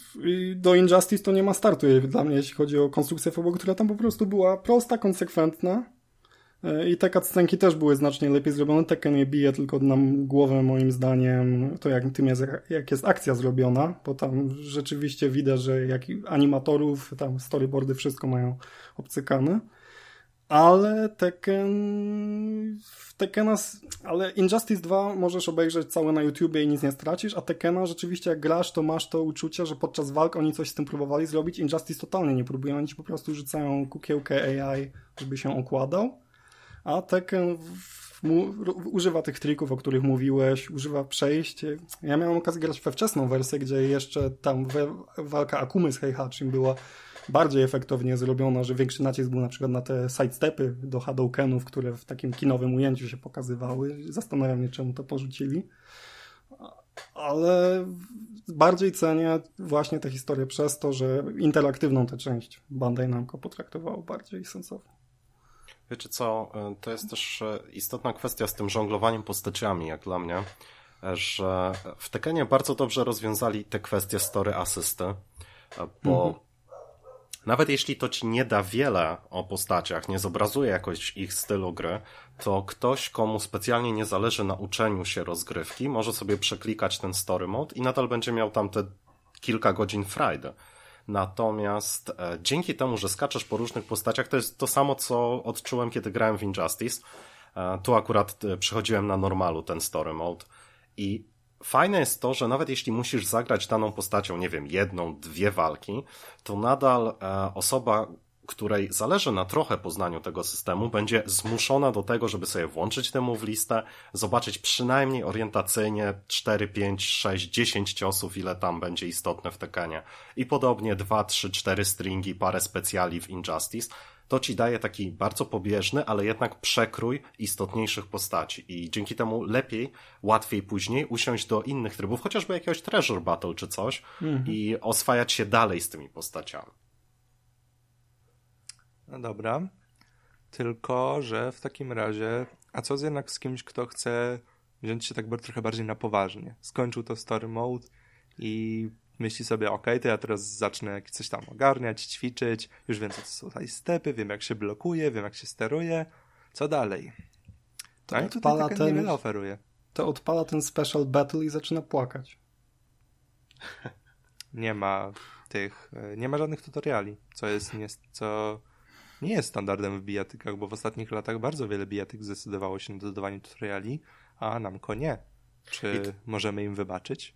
do Injustice to nie ma startu dla mnie, jeśli chodzi o konstrukcję fabuły, która tam po prostu była prosta, konsekwentna I te cutscenki też były znacznie lepiej zrobione. Tekken nie bije tylko nam głowę moim zdaniem to jak tym jest, jak jest akcja zrobiona, bo tam rzeczywiście widać, że jak animatorów, tam storyboardy wszystko mają obcykane. Ale Tekken w Tekkena, ale Injustice 2 możesz obejrzeć całe na YouTubie i nic nie stracisz, a Tekkena rzeczywiście jak grasz, to masz to uczucie, że podczas walk oni coś z tym próbowali zrobić. Injustice totalnie nie próbują, oni ci po prostu rzucają kukiełkę AI, żeby się okładał a Tekken używa tych trików, o których mówiłeś, używa przejść. Ja miałem okazję grać we wczesną wersję, gdzie jeszcze tam walka Akumy z Heihachim była bardziej efektownie zrobiona, że większy nacisk był na przykład na te sidestepy do Hadoukenów, które w takim kinowym ujęciu się pokazywały. Zastanawiam się, czemu to porzucili. Ale bardziej cenię właśnie tę historię przez to, że interaktywną tę część Bandai Namco potraktowało bardziej sensownie. Wiecie co, to jest też istotna kwestia z tym żonglowaniem postaciami, jak dla mnie, że w Tekenie bardzo dobrze rozwiązali te kwestie story asysty, bo mhm. Nawet jeśli to ci nie da wiele o postaciach, nie zobrazuje jakoś ich stylu gry, to ktoś, komu specjalnie nie zależy na uczeniu się rozgrywki, może sobie przeklikać ten story mode i nadal będzie miał tam te kilka godzin frajdy. Natomiast e, dzięki temu, że skaczesz po różnych postaciach, to jest to samo, co odczułem, kiedy grałem w Injustice. E, tu akurat e, przechodziłem na normalu ten story mode i fajne jest to, że nawet jeśli musisz zagrać daną postacią, nie wiem, jedną, dwie walki, to nadal osoba, której zależy na trochę poznaniu tego systemu, będzie zmuszona do tego, żeby sobie włączyć temu w listę, zobaczyć przynajmniej orientacyjnie 4, 5, 6, 10 ciosów, ile tam będzie istotne w tekenie. I podobnie 2, 3, 4 stringi, parę specjali w Injustice to ci daje taki bardzo pobieżny, ale jednak przekrój istotniejszych postaci i dzięki temu lepiej, łatwiej później usiąść do innych trybów, chociażby jakiegoś treasure battle czy coś mhm. i oswajać się dalej z tymi postaciami. No dobra. Tylko, że w takim razie, a co z jednak z kimś, kto chce wziąć się tak trochę bardziej na poważnie? Skończył to story mode i myśli sobie, ok, to ja teraz zacznę coś tam ogarniać, ćwiczyć, już wiem, co to są tutaj stepy, wiem, jak się blokuje, wiem, jak się steruje. Co dalej? To no taka ten, niewiele oferuje. To odpala ten special battle i zaczyna płakać. nie ma tych, nie ma żadnych tutoriali, co jest, nie, co nie jest standardem w bijatykach, bo w ostatnich latach bardzo wiele bijatyk zdecydowało się na dodawanie tutoriali, a Namco nie. Czy możemy im wybaczyć?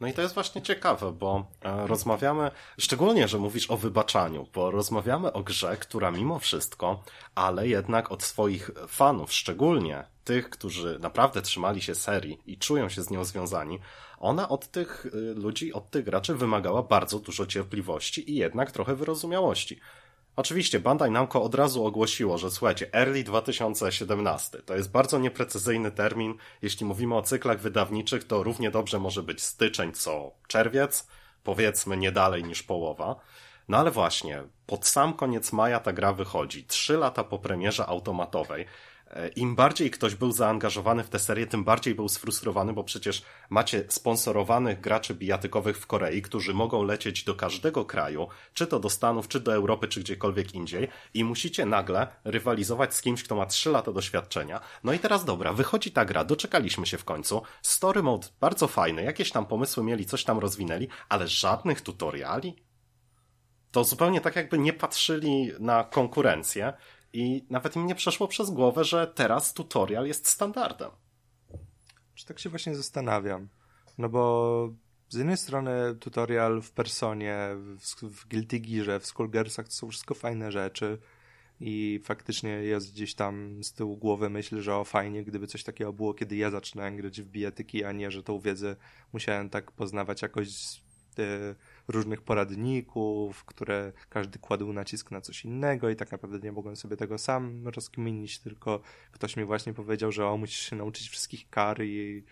No i to jest właśnie ciekawe, bo e, rozmawiamy, szczególnie, że mówisz o wybaczaniu, bo rozmawiamy o grze, która mimo wszystko, ale jednak od swoich fanów, szczególnie tych, którzy naprawdę trzymali się serii i czują się z nią związani, ona od tych y, ludzi, od tych graczy wymagała bardzo dużo cierpliwości i jednak trochę wyrozumiałości. Oczywiście Bandai Namco od razu ogłosiło, że słuchajcie, early 2017 to jest bardzo nieprecyzyjny termin. Jeśli mówimy o cyklach wydawniczych, to równie dobrze może być styczeń co czerwiec, powiedzmy nie dalej niż połowa. No ale właśnie, pod sam koniec maja ta gra wychodzi, trzy lata po premierze automatowej. E, Im bardziej ktoś był zaangażowany w tę serię, tym bardziej był sfrustrowany, bo przecież macie sponsorowanych graczy bijatykowych w Korei, którzy mogą lecieć do każdego kraju, czy to do Stanów, czy do Europy, czy gdziekolwiek indziej i musicie nagle rywalizować z kimś, kto ma 3 lata doświadczenia. No i teraz dobra, wychodzi ta gra, doczekaliśmy się w końcu. Story mode bardzo fajny, jakieś tam pomysły mieli, coś tam rozwinęli, ale żadnych tutoriali? To zupełnie tak jakby nie patrzyli na konkurencję i nawet mi nie przeszło przez głowę, że teraz tutorial jest standardem. Czy tak się właśnie zastanawiam? No bo z jednej strony tutorial w Personie, w, w Guilty Gearze, w Skullgersach to są wszystko fajne rzeczy i faktycznie jest gdzieś tam z tyłu głowy myśl, że o fajnie, gdyby coś takiego było, kiedy ja zaczynałem grać w bijatyki, a nie, że tą wiedzę musiałem tak poznawać jakoś Y, różnych poradników, które każdy kładł nacisk na coś innego i tak naprawdę nie mogłem sobie tego sam rozkminić, tylko ktoś mi właśnie powiedział, że o, musisz się nauczyć wszystkich kar i,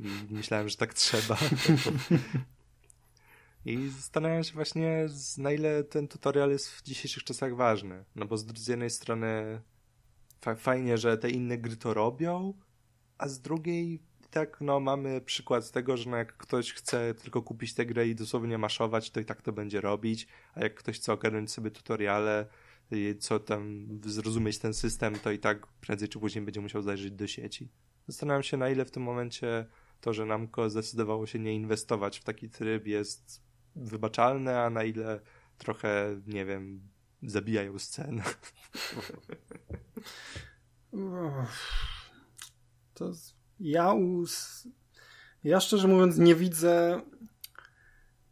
i myślałem, że tak trzeba. I zastanawiam się właśnie, na ile ten tutorial jest w dzisiejszych czasach ważny. No bo z jednej strony fajnie, że te inne gry to robią, a z drugiej tak, no mamy przykład tego, że no jak ktoś chce tylko kupić tę grę i dosłownie maszować, to i tak to będzie robić, a jak ktoś chce ogarnąć sobie tutoriale, co tam zrozumieć ten system, to i tak prędzej czy później będzie musiał zajrzeć do sieci. Zastanawiam się, na ile w tym momencie to, że Namco zdecydowało się nie inwestować w taki tryb jest wybaczalne, a na ile trochę, nie wiem, zabijają scenę. To ja, ja szczerze mówiąc nie widzę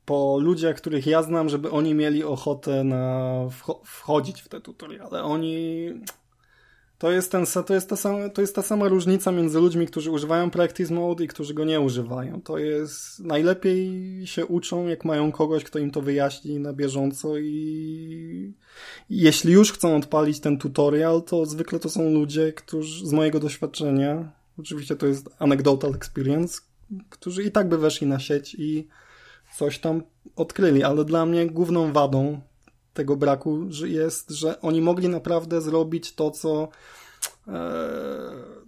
po ludziach, których ja znam, żeby oni mieli ochotę na wchodzić w te tutoriale. Oni To jest, ten, to, jest ta sama, to jest ta sama różnica między ludźmi, którzy używają Practice Mode i którzy go nie używają. To jest, najlepiej się uczą, jak mają kogoś, kto im to wyjaśni na bieżąco i jeśli już chcą odpalić ten tutorial, to zwykle to są ludzie, którzy z mojego doświadczenia, oczywiście to jest anecdotal experience, którzy i tak by weszli na sieć i coś tam odkryli, ale dla mnie główną wadą tego braku jest, że oni mogli naprawdę zrobić to, co e,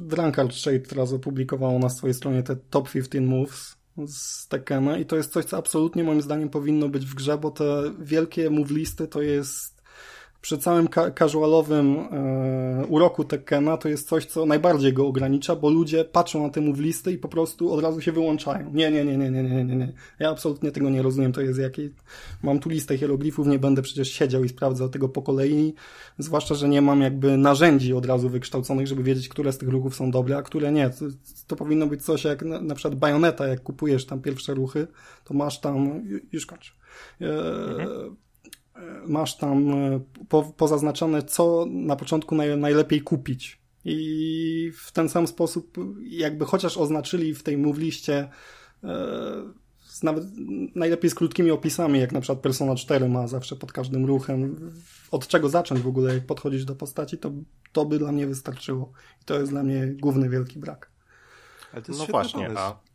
Drunkard, Shade teraz opublikowało na swojej stronie te top 15 moves z Tekkena i to jest coś, co absolutnie moim zdaniem powinno być w grze, bo te wielkie move listy to jest przy całym ka casualowym e, uroku Tekkena to jest coś, co najbardziej go ogranicza, bo ludzie patrzą na temu w listy i po prostu od razu się wyłączają. Nie, nie, nie, nie, nie, nie, nie, nie. Ja absolutnie tego nie rozumiem. To jest jakiej... Mam tu listę hieroglifów, nie będę przecież siedział i sprawdzał tego po kolei, zwłaszcza, że nie mam jakby narzędzi od razu wykształconych, żeby wiedzieć, które z tych ruchów są dobre, a które nie. To, to powinno być coś jak na, na przykład bajoneta, jak kupujesz tam pierwsze ruchy, to masz tam... Już kończę. E, mhm masz tam e, po, pozaznaczone, co na początku naj, najlepiej kupić. I w ten sam sposób, jakby chociaż oznaczyli w tej move liście e, nawet najlepiej z krótkimi opisami, jak na przykład Persona 4 ma zawsze pod każdym ruchem, od czego zacząć w ogóle, jak podchodzić do postaci, to, to by dla mnie wystarczyło. I to jest dla mnie główny wielki brak. no właśnie, pomysł. a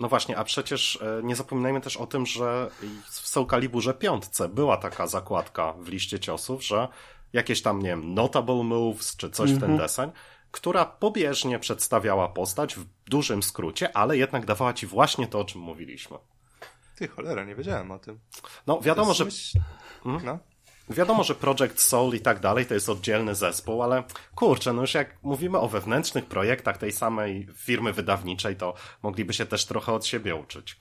no właśnie, a przecież e, nie zapominajmy też o tym, że w Soul Caliburze piątce była taka zakładka w liście ciosów, że jakieś tam, nie wiem, notable moves, czy coś mm -hmm. w ten mhm. deseń, która pobieżnie przedstawiała postać w dużym skrócie, ale jednak dawała ci właśnie to, o czym mówiliśmy. Ty cholera, nie wiedziałem o tym. No wiadomo, że... Myśl... Hmm? No. Wiadomo, że Project Soul i tak dalej to jest oddzielny zespół, ale kurczę, no już jak mówimy o wewnętrznych projektach tej samej firmy wydawniczej, to mogliby się też trochę od siebie uczyć.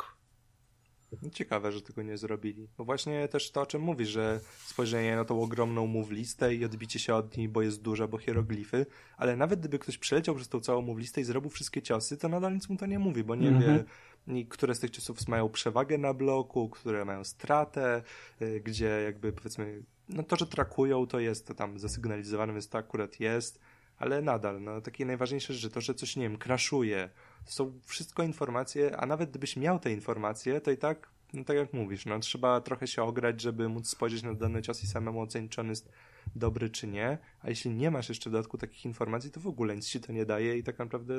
Ciekawe, że tego nie zrobili. No właśnie też to, o czym mówisz, że spojrzenie na tą ogromną move listę i odbicie się od niej, bo jest duża, bo hieroglify, ale nawet gdyby ktoś przeleciał przez tą całą move listę i zrobił wszystkie ciosy, to nadal nic mu to nie mówi, bo nie mm -hmm. wie, które z tych ciosów mają przewagę na bloku, które mają stratę, y, gdzie jakby powiedzmy no to, że trakują, to jest to tam zasygnalizowane, więc to akurat jest, ale nadal, no takie najważniejsze rzeczy, to, że coś, nie wiem, kraszuje, to są wszystko informacje, a nawet gdybyś miał te informacje, to i tak, no tak jak mówisz, no trzeba trochę się ograć, żeby móc spojrzeć na dany cios i samemu ocenić, czy on jest dobry, czy nie, a jeśli nie masz jeszcze w dodatku takich informacji, to w ogóle nic ci to nie daje i tak naprawdę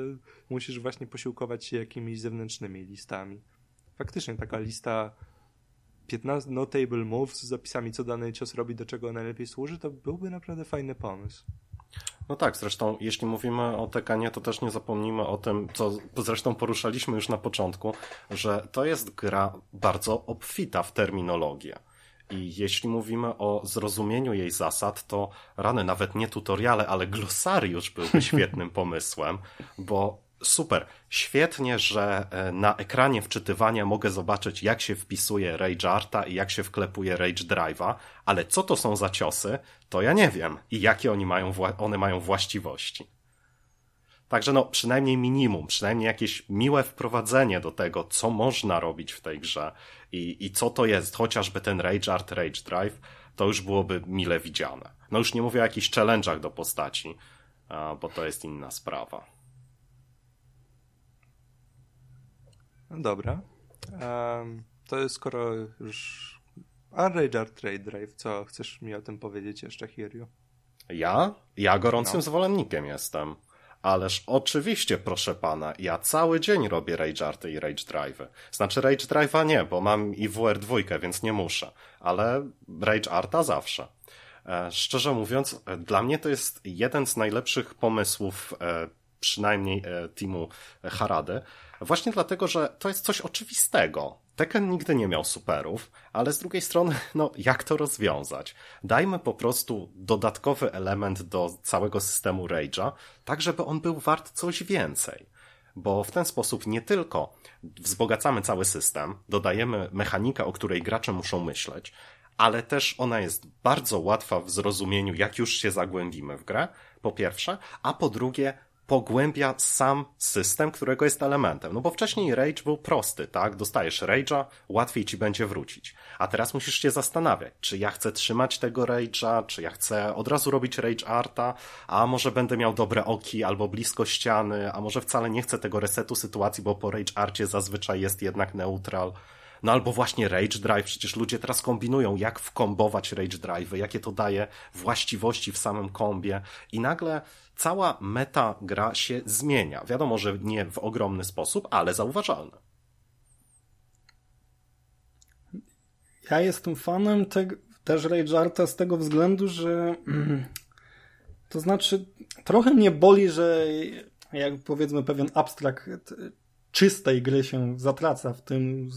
musisz właśnie posiłkować się jakimiś zewnętrznymi listami. Faktycznie taka lista 15 notable moves z zapisami, co dany cios robi, do czego najlepiej służy, to byłby naprawdę fajny pomysł. No tak, zresztą jeśli mówimy o Tekanie, to też nie zapomnijmy o tym, co zresztą poruszaliśmy już na początku, że to jest gra bardzo obfita w terminologię. I jeśli mówimy o zrozumieniu jej zasad, to rany nawet nie tutoriale, ale glosariusz byłby świetnym pomysłem, bo super. Świetnie, że e, na ekranie wczytywania mogę zobaczyć, jak się wpisuje Rage Arta i jak się wklepuje Rage Drive'a, ale co to są za ciosy, to ja nie wiem i jakie oni mają, one mają właściwości. Także no, przynajmniej minimum, przynajmniej jakieś miłe wprowadzenie do tego, co można robić w tej grze i, i co to jest, chociażby ten Rage Art, Rage Drive, to już byłoby mile widziane. No już nie mówię o jakichś challenge'ach do postaci, bo to jest inna sprawa. No dobra. Um, to jest skoro już... A Rager Trade Drive, co chcesz mi o tym powiedzieć jeszcze, Hiryu? Ja? Ja gorącym no. zwolennikiem jestem. Ależ oczywiście, proszę pana, ja cały dzień robię Rage Arty i Rage Drive. Znaczy Rage Drive'a nie, bo mam i WR2, więc nie muszę. Ale Rage Arta zawsze. E, szczerze mówiąc, e, dla mnie to jest jeden z najlepszych pomysłów, e, przynajmniej e, teamu Harady, Właśnie dlatego, że to jest coś oczywistego. Tekken nigdy nie miał superów, ale z drugiej strony, no jak to rozwiązać? Dajmy po prostu dodatkowy element do całego systemu Rage'a, tak żeby on był wart coś więcej. Bo w ten sposób nie tylko wzbogacamy cały system, dodajemy mechanikę, o której gracze muszą myśleć, ale też ona jest bardzo łatwa w zrozumieniu, jak już się zagłębimy w grę, po pierwsze, a po drugie, pogłębia sam system, którego jest elementem. No bo wcześniej rage był prosty, tak? Dostajesz rage'a, łatwiej ci będzie wrócić. A teraz musisz się zastanawiać, czy ja chcę trzymać tego rage'a, czy ja chcę od razu robić rage arta, a może będę miał dobre oki albo blisko ściany, a może wcale nie chcę tego resetu sytuacji, bo po rage arcie zazwyczaj jest jednak neutral. No albo właśnie Rage Drive, przecież ludzie teraz kombinują, jak wkombować Rage Drive, jakie to daje właściwości w samym kombie i nagle cała meta gra się zmienia. Wiadomo, że nie w ogromny sposób, ale zauważalne. Ja jestem fanem te, też Rage Arta z tego względu, że to znaczy trochę mnie boli, że jak powiedzmy pewien abstrakt czystej gry się zatraca w tym,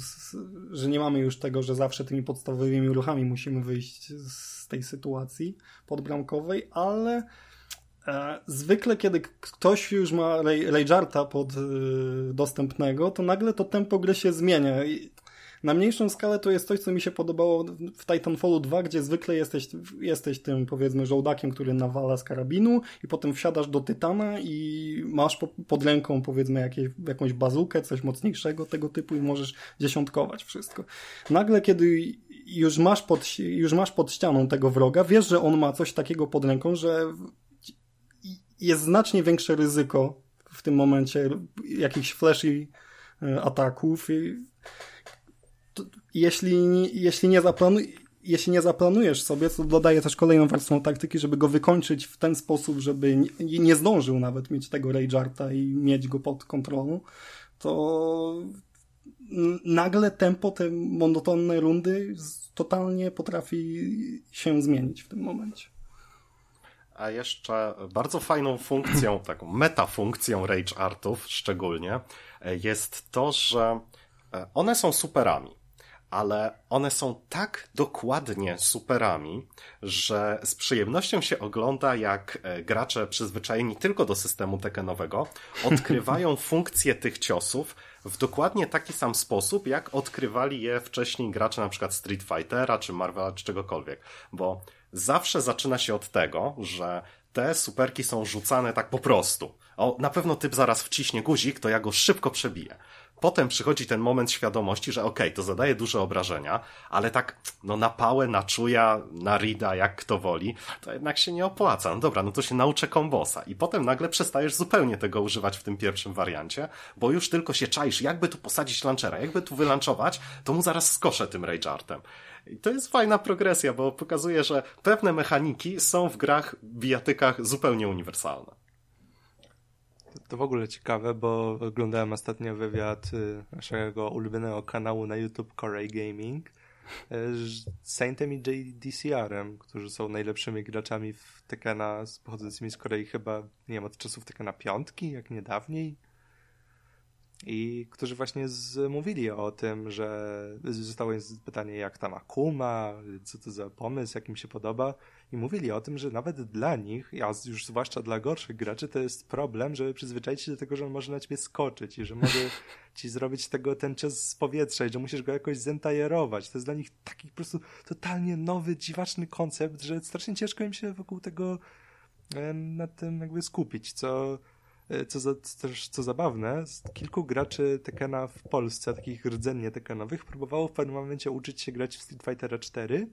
że nie mamy już tego, że zawsze tymi podstawowymi ruchami musimy wyjść z tej sytuacji podbramkowej, ale e, zwykle kiedy ktoś już ma Ragearta pod e, dostępnego, to nagle to tempo gry się zmienia. I na mniejszą skalę to jest coś, co mi się podobało w Titanfallu 2, gdzie zwykle jesteś, jesteś tym, powiedzmy, żołdakiem, który nawala z karabinu i potem wsiadasz do Tytana i masz po, pod ręką, powiedzmy, jakieś, jakąś bazukę, coś mocniejszego tego typu i możesz dziesiątkować wszystko. Nagle, kiedy już masz pod, już masz pod ścianą tego wroga, wiesz, że on ma coś takiego pod ręką, że jest znacznie większe ryzyko w tym momencie jakichś flashy e, ataków jeśli, jeśli, nie zaplanuj, jeśli nie zaplanujesz sobie, to dodaje też kolejną warstwę taktyki, żeby go wykończyć w ten sposób, żeby nie, nie zdążył nawet mieć tego Ragearta i mieć go pod kontrolą, to nagle tempo te monotonne rundy totalnie potrafi się zmienić w tym momencie. A jeszcze bardzo fajną funkcją, taką metafunkcją Rage Artów szczególnie, jest to, że one są superami ale one są tak dokładnie superami, że z przyjemnością się ogląda, jak e, gracze przyzwyczajeni tylko do systemu tekenowego odkrywają funkcje tych ciosów w dokładnie taki sam sposób, jak odkrywali je wcześniej gracze na przykład Street Fightera czy Marvela czy czegokolwiek. Bo zawsze zaczyna się od tego, że te superki są rzucane tak po prostu. O, na pewno typ zaraz wciśnie guzik, to ja go szybko przebiję potem przychodzi ten moment świadomości, że okej, okay, to zadaje duże obrażenia, ale tak, no na pałę, na czuja, na rida, jak kto woli, to jednak się nie opłaca. No dobra, no to się nauczę kombosa. I potem nagle przestajesz zupełnie tego używać w tym pierwszym wariancie, bo już tylko się czaisz, jakby tu posadzić launchera, jakby tu wylanczować, to mu zaraz skoszę tym rageartem. I to jest fajna progresja, bo pokazuje, że pewne mechaniki są w grach, bijatykach zupełnie uniwersalne. To w ogóle ciekawe, bo oglądałem ostatnio wywiad y, naszego ulubionego kanału na YouTube Corey Gaming y, z Saintem i JDCR-em, którzy są najlepszymi graczami w Tekena pochodzącymi z Korei chyba, nie wiem, od czasów Tekena piątki, jak niedawniej i którzy właśnie mówili o tym, że zostało pytanie, jak tam Akuma, co to za pomysł, jak im się podoba. I mówili o tym, że nawet dla nich, a już zwłaszcza dla gorszych graczy, to jest problem, żeby przyzwyczaić się do tego, że on może na ciebie skoczyć i że może ci zrobić tego ten cios z powietrza i że musisz go jakoś zentajerować. To jest dla nich taki po prostu totalnie nowy, dziwaczny koncept, że strasznie ciężko im się wokół tego na tym jakby skupić, co co, za, też co zabawne, kilku graczy Tekena w Polsce, takich rdzennie Tekenowych, próbowało w pewnym momencie uczyć się grać w Street Fighter 4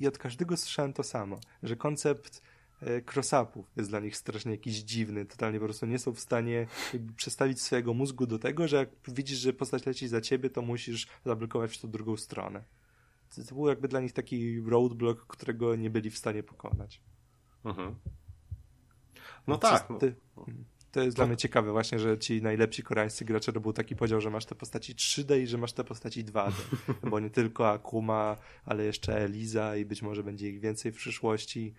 i od każdego słyszałem to samo, że koncept e, cross-upów jest dla nich strasznie jakiś dziwny, totalnie po prostu nie są w stanie przestawić swojego mózgu do tego, że jak widzisz, że postać leci za ciebie, to musisz zablokować w tą drugą stronę. To był jakby dla nich taki roadblock, którego nie byli w stanie pokonać. Mhm. No tak. Ty... Mhm. To jest dla mnie ciekawe właśnie, że ci najlepsi koreańscy gracze robią taki podział, że masz te postaci 3D i że masz te postaci 2D. Bo nie tylko Akuma, ale jeszcze Eliza i być może będzie ich więcej w przyszłości.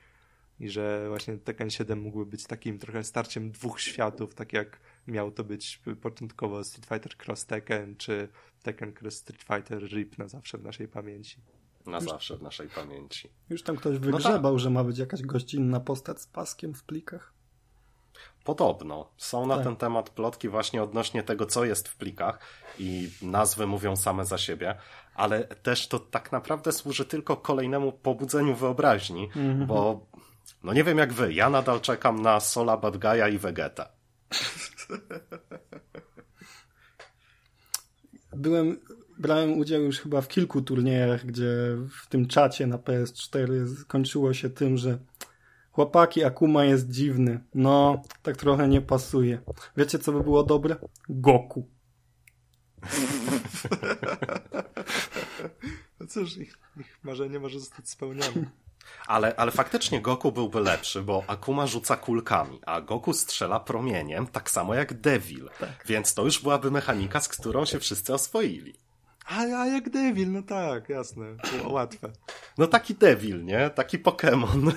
I że właśnie Tekken 7 mógłby być takim trochę starciem dwóch światów, tak jak miał to być początkowo Street Fighter Cross Tekken, czy Tekken Cross Street Fighter RIP na zawsze w naszej pamięci. Na już, zawsze w naszej pamięci. Już tam ktoś wygrzebał, no tak. że ma być jakaś gościnna postać z paskiem w plikach. Podobno. Są na tak. ten temat plotki właśnie odnośnie tego, co jest w plikach i nazwy mówią same za siebie, ale też to tak naprawdę służy tylko kolejnemu pobudzeniu wyobraźni, mm -hmm. bo no nie wiem jak wy, ja nadal czekam na Sola, Bad Guy'a i Vegeta. Byłem, brałem udział już chyba w kilku turniejach, gdzie w tym czacie na PS4 skończyło się tym, że chłopaki, Akuma jest dziwny. No, tak trochę nie pasuje. Wiecie, co by było dobre? Goku. No cóż, ich, ich marzenie może zostać spełnione. Ale, ale faktycznie Goku byłby lepszy, bo Akuma rzuca kulkami, a Goku strzela promieniem, tak samo jak Devil. Tak. Więc to już byłaby mechanika, z którą się wszyscy oswoili. A, a jak Devil, no tak, jasne. Było łatwe. No taki Devil, nie? Taki Pokémon.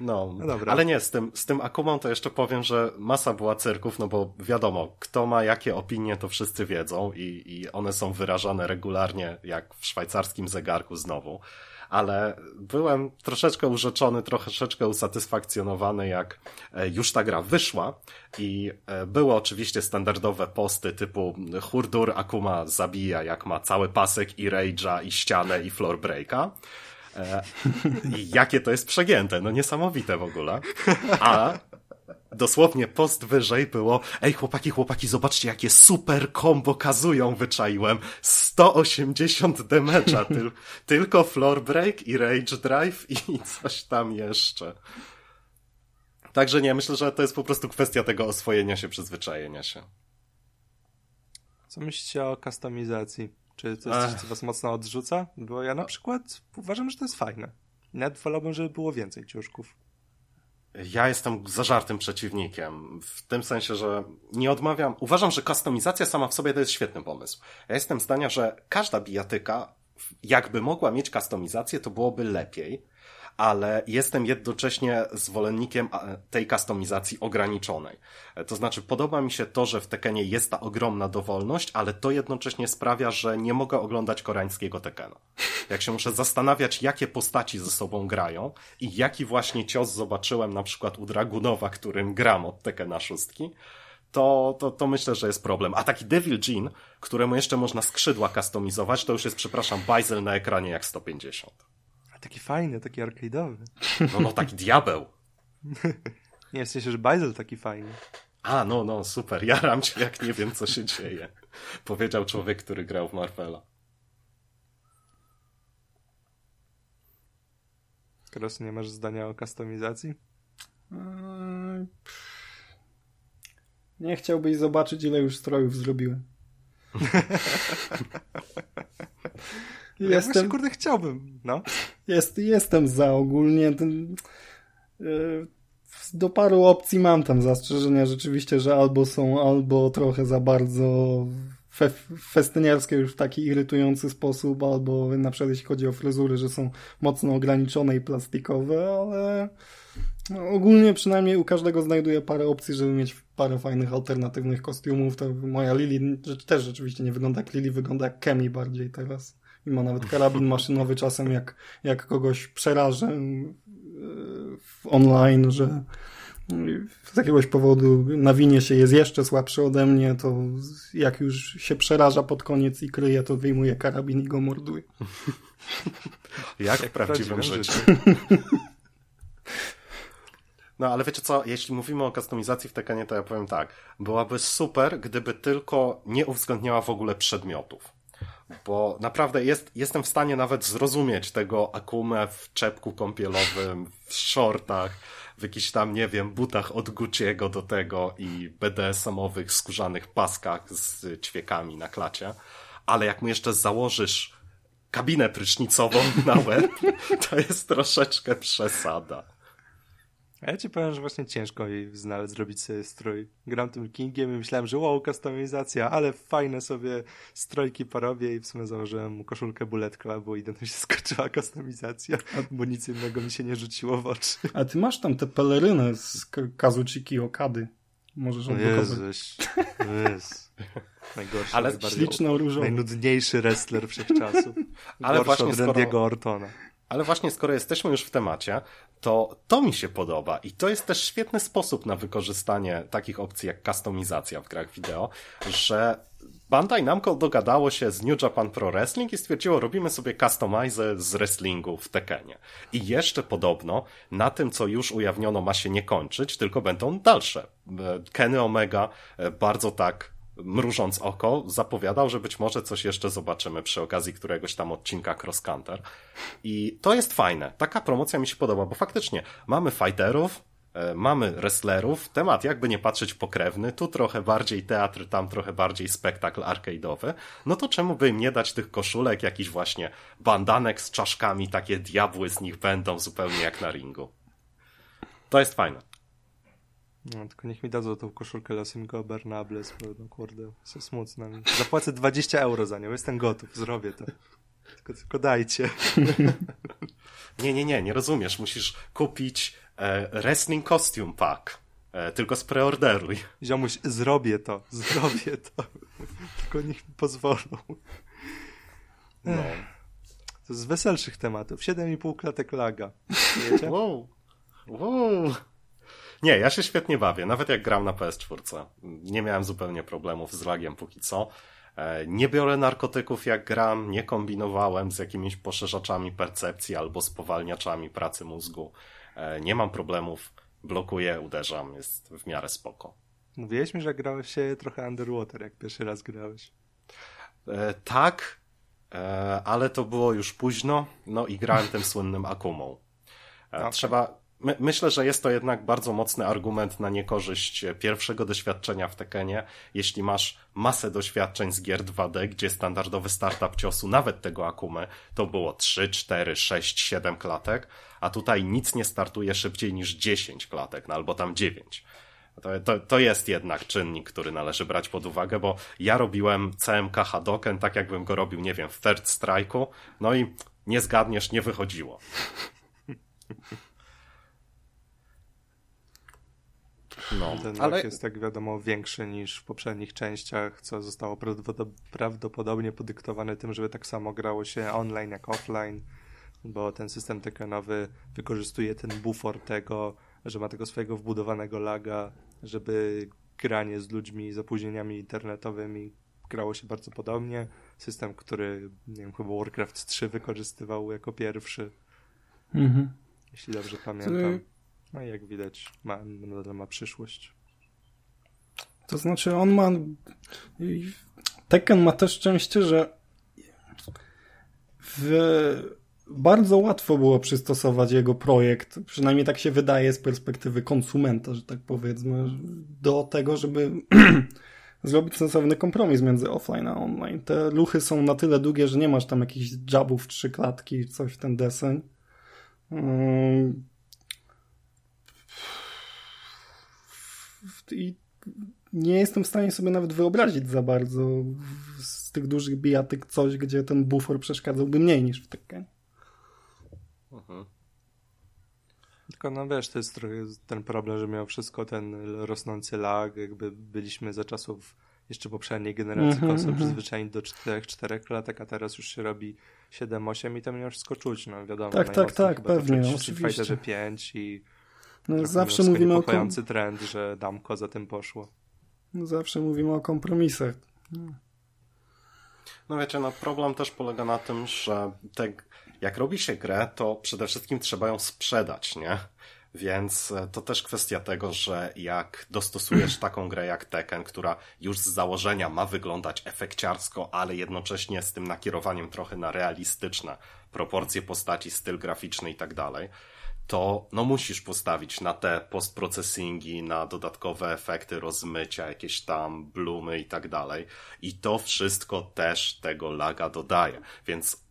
No, no dobra. ale nie, z tym, z tym Akumą to jeszcze powiem, że masa była cyrków, no bo wiadomo, kto ma jakie opinie, to wszyscy wiedzą i, i one są wyrażane regularnie, jak w szwajcarskim zegarku znowu ale byłem troszeczkę urzeczony, troszeczkę usatysfakcjonowany, jak e, już ta gra wyszła i e, były oczywiście standardowe posty typu Hurdur Akuma zabija, jak ma cały pasek i rage'a, i ścianę, i floor breaka. E, I jakie to jest przegięte, no niesamowite w ogóle. A dosłownie post wyżej było ej chłopaki, chłopaki, zobaczcie jakie super combo kazują wyczaiłem. 180 damage'a, tyl tylko floor break i rage drive i coś tam jeszcze. Także nie, myślę, że to jest po prostu kwestia tego oswojenia się, przyzwyczajenia się. Co myślicie o kustomizacji? Czy to jest coś, co was mocno odrzuca? Bo ja na przykład uważam, że to jest fajne. Nawet wolałbym, żeby było więcej ciuszków. Ja jestem zażartym przeciwnikiem. W tym sensie, że nie odmawiam. Uważam, że kustomizacja sama w sobie to jest świetny pomysł. Ja jestem zdania, że każda bijatyka, jakby mogła mieć kustomizację, to byłoby lepiej ale jestem jednocześnie zwolennikiem tej kustomizacji ograniczonej. To znaczy, podoba mi się to, że w Tekenie jest ta ogromna dowolność, ale to jednocześnie sprawia, że nie mogę oglądać koreańskiego Tekena. Jak się muszę zastanawiać, jakie postaci ze sobą grają i jaki właśnie cios zobaczyłem na przykład u Dragunowa, którym gram od Tekena szóstki, to, to, to myślę, że jest problem. A taki Devil Jean, któremu jeszcze można skrzydła kustomizować, to już jest, przepraszam, bajzel na ekranie jak 150. Taki fajny, taki arcade'owy. No, no, taki diabeł. nie, w sensie, że Bajzel taki fajny. A, no, no, super. Jaram się, jak nie wiem, co się dzieje. Powiedział człowiek, który grał w Marvela. Kros, nie masz zdania o kustomizacji? Eee, nie chciałbyś zobaczyć, ile już strojów zrobiłem. Jestem, ja kurde, chciałbym, no. Jest, jestem za ogólnie. Ten, yy, do paru opcji mam tam zastrzeżenia rzeczywiście, że albo są, albo trochę za bardzo fe, festyniarskie już w taki irytujący sposób, albo na przykład jeśli chodzi o fryzury, że są mocno ograniczone i plastikowe, ale no, ogólnie przynajmniej u każdego znajduję parę opcji, żeby mieć parę fajnych alternatywnych kostiumów. To moja Lili też rzeczywiście nie wygląda jak Lili, wygląda jak Kemi bardziej teraz i ma nawet karabin maszynowy czasem, jak, jak kogoś przerażę e, online, że z jakiegoś powodu nawinie się jest jeszcze słabszy ode mnie, to jak już się przeraża pod koniec i kryje, to wyjmuje karabin i go morduje. jak w prawdziwym życiu. No ale wiecie co, jeśli mówimy o kustomizacji w Tekenie, to ja powiem tak. Byłaby super, gdyby tylko nie uwzględniała w ogóle przedmiotów bo naprawdę jest, jestem w stanie nawet zrozumieć tego Akumę w czepku kąpielowym, w shortach, w jakichś tam, nie wiem, butach od Gucci'ego do tego i BDSM-owych skórzanych paskach z ćwiekami na klacie, ale jak mu jeszcze założysz kabinę prysznicową na łeb, to jest troszeczkę przesada. A ja ci powiem, że właśnie ciężko jej znaleźć, zrobić sobie strój. Gram tym Kingiem i myślałem, że wow, kustomizacja, ale fajne sobie strojki porobię i w sumie założyłem koszulkę Bullet Clubu i do się skoczyła kustomizacja, bo nic innego mi się nie rzuciło w oczy. A ty masz tam te peleryny z Kazuchiki Okady. Możesz odblokować. Jezus. Jezus. Najgorszy, ale śliczną różową. Najnudniejszy wrestler wszechczasów. Ale Gorszy właśnie od skoro... Ortona. Ale właśnie skoro jesteśmy już w temacie, to to mi się podoba i to jest też świetny sposób na wykorzystanie takich opcji jak kustomizacja w grach wideo, że Bandai Namco dogadało się z New Japan Pro Wrestling i stwierdziło, robimy sobie customize z wrestlingu w Tekenie. I jeszcze podobno na tym, co już ujawniono, ma się nie kończyć, tylko będą dalsze. E, Kenny Omega e, bardzo tak mrużąc oko, zapowiadał, że być może coś jeszcze zobaczymy przy okazji któregoś tam odcinka Cross Counter. I to jest fajne. Taka promocja mi się podoba, bo faktycznie mamy fighterów, E, mamy wrestlerów, temat jakby nie patrzeć pokrewny, tu trochę bardziej teatr, tam trochę bardziej spektakl arcade'owy, no to czemu by im nie dać tych koszulek, jakiś właśnie bandanek z czaszkami, takie diabły z nich będą zupełnie jak na ringu. To jest fajne. No, tylko niech mi dadzą tą koszulkę Los Ingobernables, bo no kurde, jest smutno. Zapłacę 20 euro za nią, jestem gotów, zrobię to. Tylko, tylko dajcie. nie, nie, nie, nie rozumiesz. Musisz kupić e, wrestling costume pack. E, tylko spreorderuj. Ziomuś, zrobię to, zrobię to. tylko niech mi pozwolą. No. To z weselszych tematów. 7,5 klatek laga. Wiecie? Wow. Wow. Nie, ja się świetnie bawię, nawet jak gram na PS4. Nie miałem zupełnie problemów z lagiem póki co. E, nie biorę narkotyków jak gram, nie kombinowałem z jakimiś poszerzaczami percepcji albo spowalniaczami pracy mózgu. E, nie mam problemów, blokuję, uderzam, jest w miarę spoko. Mówiłeś mi, że grałeś się trochę Underwater, jak pierwszy raz grałeś. E, tak, e, ale to było już późno, no i grałem tym słynnym Akumą. E, okay. Trzeba, My, myślę, że jest to jednak bardzo mocny argument na niekorzyść pierwszego doświadczenia w Tekenie. Jeśli masz masę doświadczeń z gier 2D, gdzie standardowy startup ciosu, nawet tego Akumy, to było 3, 4, 6, 7 klatek, a tutaj nic nie startuje szybciej niż 10 klatek, no albo tam 9. To, to, to jest jednak czynnik, który należy brać pod uwagę, bo ja robiłem CMK Hadoken tak, jakbym go robił, nie wiem, w Third Strike'u, no i nie zgadniesz, nie wychodziło. No, ten ale... jest, tak wiadomo, większy niż w poprzednich częściach, co zostało prawdopodobnie podyktowane tym, żeby tak samo grało się online jak offline, bo ten system tekenowy wykorzystuje ten bufor tego, że ma tego swojego wbudowanego laga, żeby granie z ludźmi z opóźnieniami internetowymi grało się bardzo podobnie. System, który, nie wiem, chyba Warcraft 3 wykorzystywał jako pierwszy. Mhm. Jeśli dobrze pamiętam. No i jak widać, ma, ma przyszłość. To znaczy, on ma. Tekken ma też szczęście, że w... bardzo łatwo było przystosować jego projekt, przynajmniej tak się wydaje z perspektywy konsumenta, że tak powiedzmy, do tego, żeby zrobić sensowny kompromis między offline a online. Te ruchy są na tyle długie, że nie masz tam jakichś jabów, trzy klatki, coś w ten deseń. I nie jestem w stanie sobie nawet wyobrazić za bardzo z tych dużych bijatyk coś, gdzie ten bufor przeszkadzałby mniej niż w Tekkenie. Mhm. Tylko no wiesz, to jest trochę ten problem, że miał wszystko ten rosnący lag, jakby byliśmy za czasów jeszcze poprzedniej generacji mm -hmm, konsol przyzwyczajeni do 4-4 klatek, a teraz już się robi 7-8 i tam nie wszystko czuć, no wiadomo. Tak, tak, tak, pewnie, oczywiście. W Fighterze 5 i no, zawsze mówimy o kom... trend, że Damko za tym poszło. No, zawsze mówimy o kompromisach. No. no wiecie, no problem też polega na tym, że te, jak robi się grę, to przede wszystkim trzeba ją sprzedać, nie? Więc e, to też kwestia tego, że jak dostosujesz taką grę jak Tekken, która już z założenia ma wyglądać efekciarsko, ale jednocześnie z tym nakierowaniem trochę na realistyczne proporcje postaci, styl graficzny i tak dalej, to no musisz postawić na te postprocesingi, na dodatkowe efekty rozmycia, jakieś tam bloomy i tak dalej. I to wszystko też tego laga dodaje. Więc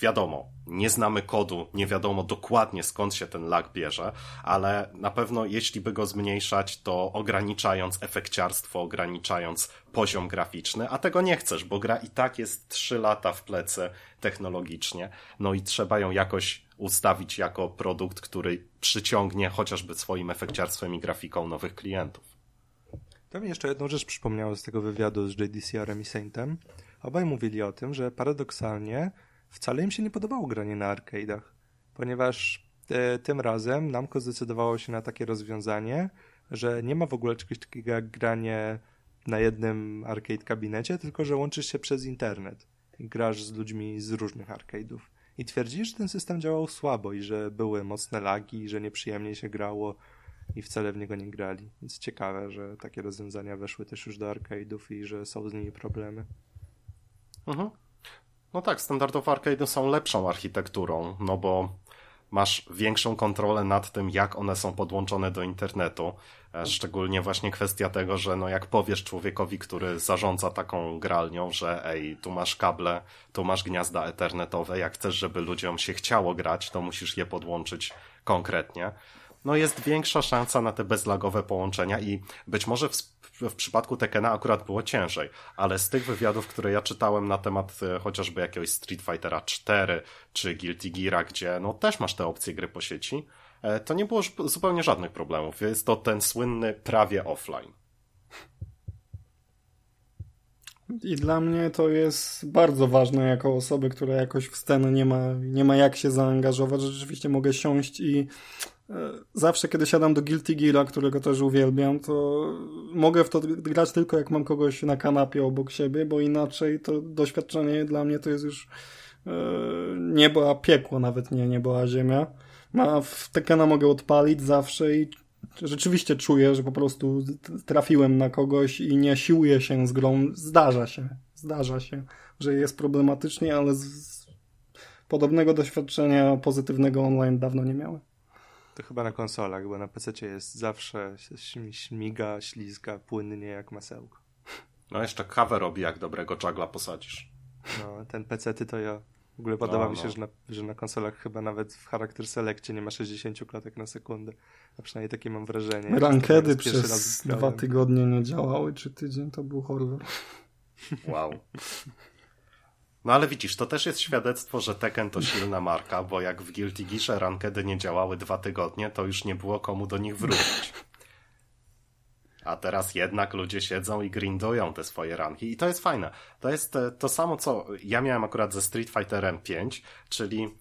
wiadomo, nie znamy kodu, nie wiadomo dokładnie skąd się ten lag bierze, ale na pewno jeśli by go zmniejszać, to ograniczając efekciarstwo, ograniczając poziom graficzny, a tego nie chcesz, bo gra i tak jest 3 lata w plecy technologicznie, no i trzeba ją jakoś ustawić jako produkt, który przyciągnie chociażby swoim efekciarstwem i grafiką nowych klientów. To mi jeszcze jedną rzecz przypomniało z tego wywiadu z JDCR-em i Saintem. Obaj mówili o tym, że paradoksalnie wcale im się nie podobało granie na arcade'ach, ponieważ e, tym razem Namco zdecydowało się na takie rozwiązanie, że nie ma w ogóle czegoś takiego jak granie na jednym arcade kabinecie, tylko że łączysz się przez internet grasz z ludźmi z różnych arcade'ów. I twierdzisz, że ten system działał słabo i że były mocne lagi, i że nieprzyjemnie się grało i wcale w niego nie grali. Więc ciekawe, że takie rozwiązania weszły też już do arcade'ów i że są z nimi problemy. Mhm. No tak, standardowe arcade'y są lepszą architekturą, no bo masz większą kontrolę nad tym, jak one są podłączone do internetu. E, szczególnie właśnie kwestia tego, że no jak powiesz człowiekowi, który zarządza taką gralnią, że ej, tu masz kable, tu masz gniazda ethernetowe, jak chcesz, żeby ludziom się chciało grać, to musisz je podłączyć konkretnie. No jest większa szansa na te bezlagowe połączenia i być może w, w przypadku Tekena akurat było ciężej, ale z tych wywiadów, które ja czytałem na temat e, chociażby jakiegoś Street Fightera 4 czy Guilty Geara, gdzie no też masz te opcje gry po sieci, to nie było zupełnie żadnych problemów. Jest to ten słynny prawie offline. I dla mnie to jest bardzo ważne jako osoby, która jakoś w scenę nie ma, nie ma jak się zaangażować, rzeczywiście mogę siąść i E, zawsze, kiedy siadam do Guilty Geara, którego też uwielbiam, to mogę w to grać tylko jak mam kogoś na kanapie obok siebie, bo inaczej to doświadczenie dla mnie to jest już e, niebo a piekło, nawet nie niebo a ziemia. Ma w Tekena mogę odpalić zawsze i rzeczywiście czuję, że po prostu trafiłem na kogoś i nie siłuję się z grą. Zdarza się, zdarza się, że jest problematycznie, ale z podobnego doświadczenia pozytywnego online dawno nie miałem. To chyba na konsolach, bo na PC jest zawsze śmiga, ślizga, płynnie jak masełko. No jeszcze kawę robi, jak dobrego czagla posadzisz. No, ten PC to ja w ogóle podoba no, mi się, no. Że, na, że na konsolach chyba nawet w charakter selekcie nie ma 60 klatek na sekundę. A przynajmniej takie mam wrażenie. Rankedy przez dwa tygodnie nie działały, czy tydzień to był horror. Wow. No ale widzisz, to też jest świadectwo, że Tekken to silna marka, bo jak w Guilty Gearze rankedy nie działały dwa tygodnie, to już nie było komu do nich wrócić. A teraz jednak ludzie siedzą i grindują te swoje ranki i to jest fajne. To jest e, to samo, co ja miałem akurat ze Street Fighterem 5, czyli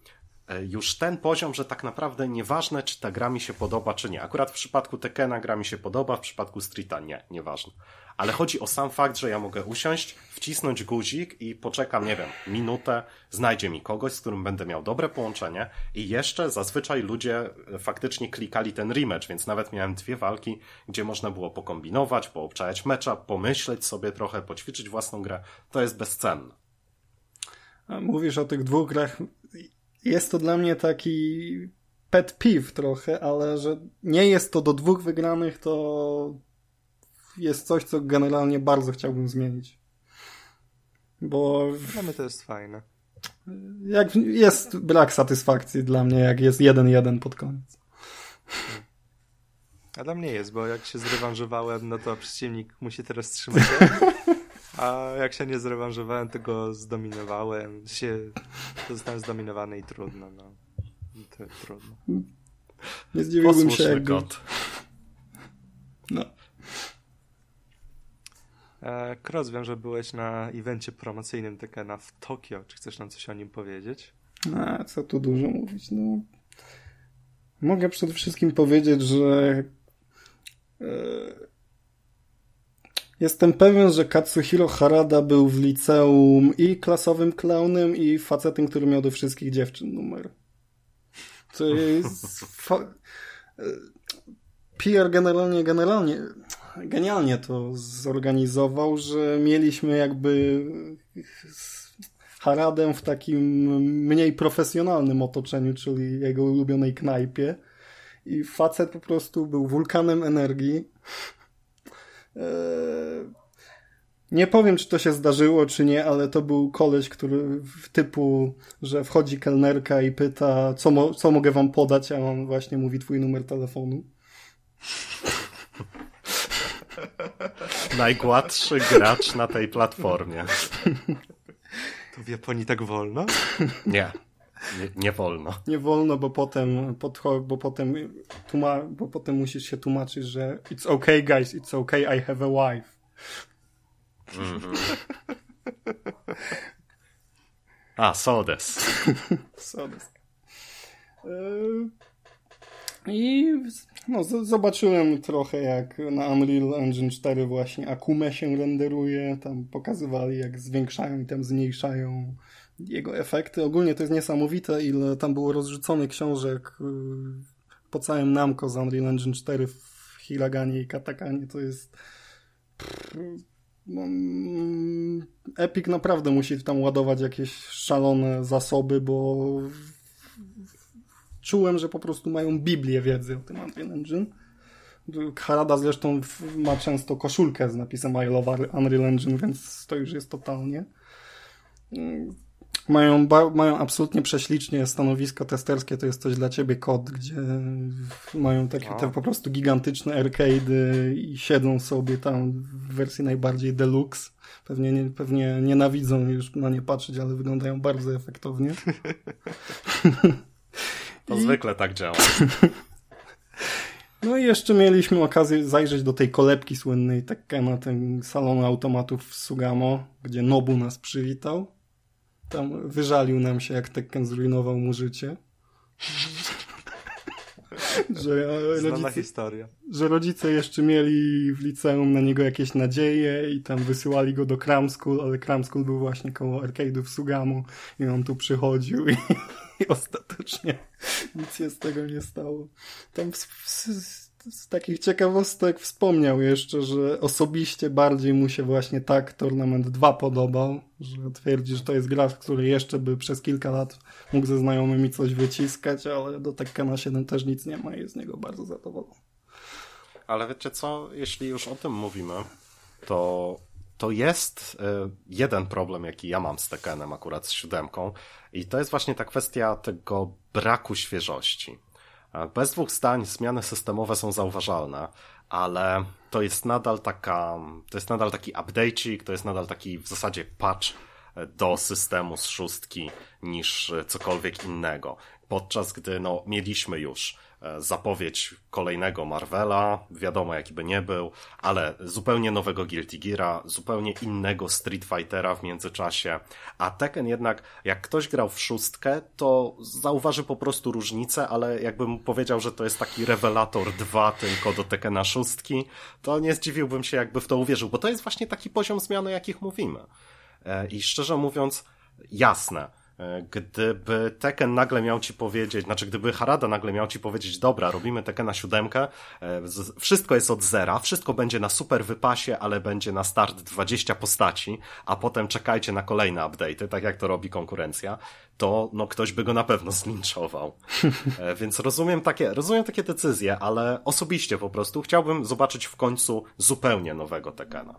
już ten poziom, że tak naprawdę nieważne, czy ta gra mi się podoba, czy nie. Akurat w przypadku Tekena gra mi się podoba, w przypadku Streeta nie, nieważne ale chodzi o sam fakt, że ja mogę usiąść, wcisnąć guzik i poczekam, nie wiem, minutę, znajdzie mi kogoś, z którym będę miał dobre połączenie i jeszcze zazwyczaj ludzie faktycznie klikali ten rematch, więc nawet miałem dwie walki, gdzie można było pokombinować, poobczajać mecza, pomyśleć sobie trochę, poćwiczyć własną grę. To jest bezcenne. Mówisz o tych dwóch grach. Jest to dla mnie taki pet peeve trochę, ale że nie jest to do dwóch wygranych, to jest coś, co generalnie bardzo chciałbym zmienić. Bo. Dla mnie to jest fajne. Jak jest brak satysfakcji dla mnie, jak jest 1-1 pod koniec. A dla mnie jest, bo jak się zrewanżowałem, no to przeciwnik musi teraz trzymać. A jak się nie zrewanżowałem, to go zdominowałem. Się, zostałem zdominowany i trudno, no. To trudno. Nie zdziwiłbym się, jakby... kot. No. Cross, wiem, że byłeś na evencie promocyjnym Tekena w Tokio. Czy chcesz nam coś o nim powiedzieć? A, co tu dużo mówić? No, mogę przede wszystkim powiedzieć, że e, jestem pewien, że Katsuhiro Harada był w liceum i klasowym klaunem, i facetem, który miał do wszystkich dziewczyn numer. To jest... Fa... E, PR generalnie, generalnie genialnie to zorganizował, że mieliśmy jakby Haradę w takim mniej profesjonalnym otoczeniu, czyli jego ulubionej knajpie. I facet po prostu był wulkanem energii. Eee, nie powiem, czy to się zdarzyło, czy nie, ale to był koleś, który w typu, że wchodzi kelnerka i pyta, co, mo co mogę wam podać, a on właśnie mówi twój numer telefonu. Najgładszy gracz na tej platformie. To w Japonii tak wolno? Nie. Nie, nie wolno. Nie wolno, bo potem, bo potem, tłuma, bo potem musisz się tłumaczyć, że it's okay guys, it's okay, I have a wife. Mm -hmm. A, Sodes. Sodes. I No, zobaczyłem trochę jak na Unreal Engine 4 właśnie Akume się renderuje, tam pokazywali jak zwiększają i tam zmniejszają jego efekty. Ogólnie to jest niesamowite, ile tam było rozrzucone książek y, po całym Namco z Unreal Engine 4 w Hiraganie i Katakanie. To jest... No, mm, Epic naprawdę musi tam ładować jakieś szalone zasoby, bo czułem, że po prostu mają Biblię wiedzy o tym Unreal Engine. Harada zresztą ma często koszulkę z napisem I love Unreal Engine, więc to już jest totalnie. Mają, mają absolutnie prześlicznie stanowisko testerskie, to jest coś dla ciebie kod, gdzie mają takie te po prostu gigantyczne arcade'y i siedzą sobie tam w wersji najbardziej deluxe. Pewnie, nie, pewnie nienawidzą już na nie patrzeć, ale wyglądają bardzo efektownie. To I... zwykle tak działa. No i jeszcze mieliśmy okazję zajrzeć do tej kolebki słynnej Tekkena, ten salonu automatów w Sugamo, gdzie Nobu nas przywitał. Tam wyżalił nam się, jak Tekken zrujnował mu życie. że, rodzice, historia. że rodzice jeszcze mieli w liceum na niego jakieś nadzieje i tam wysyłali go do Cram School, ale Cram School był właśnie koło arcade'u w Sugamo i on tu przychodził i, i ostatecznie nic się z tego nie stało. Tam w, w, z takich ciekawostek wspomniał jeszcze, że osobiście bardziej mu się właśnie tak Tournament 2 podobał, że twierdzi, że to jest gra, w której jeszcze by przez kilka lat mógł ze znajomymi coś wyciskać, ale do Tekkena 7 też nic nie ma i jest z niego bardzo zadowolony. Ale wiecie co, jeśli już o tym mówimy, to to jest e, jeden problem, jaki ja mam z Tekkenem, akurat z siódemką, i to jest właśnie ta kwestia tego braku świeżości. Bez dwóch zdań zmiany systemowe są zauważalne, ale to jest nadal taka, to jest nadal taki update'ik, to jest nadal taki w zasadzie patch do systemu z szóstki niż cokolwiek innego. Podczas gdy no, mieliśmy już E, zapowiedź kolejnego Marvela, wiadomo jaki by nie był, ale zupełnie nowego Guilty Geara, zupełnie innego Street Fightera w międzyczasie, a Tekken jednak, jak ktoś grał w szóstkę, to zauważy po prostu różnicę, ale jakbym powiedział, że to jest taki rewelator 2 tylko do Tekkena szóstki, to nie zdziwiłbym się jakby w to uwierzył, bo to jest właśnie taki poziom zmiany, jakich mówimy. E, I szczerze mówiąc, jasne, E, gdyby Tekken nagle miał ci powiedzieć, znaczy gdyby Harada nagle miał ci powiedzieć, dobra, robimy Tekkena siódemkę, e, wszystko jest od zera, wszystko będzie na super wypasie, ale będzie na start 20 postaci, a potem czekajcie na kolejne update'y, tak jak to robi konkurencja, to no ktoś by go na pewno zlinczował. E, więc rozumiem takie, rozumiem takie decyzje, ale osobiście po prostu chciałbym zobaczyć w końcu zupełnie nowego Tekkena.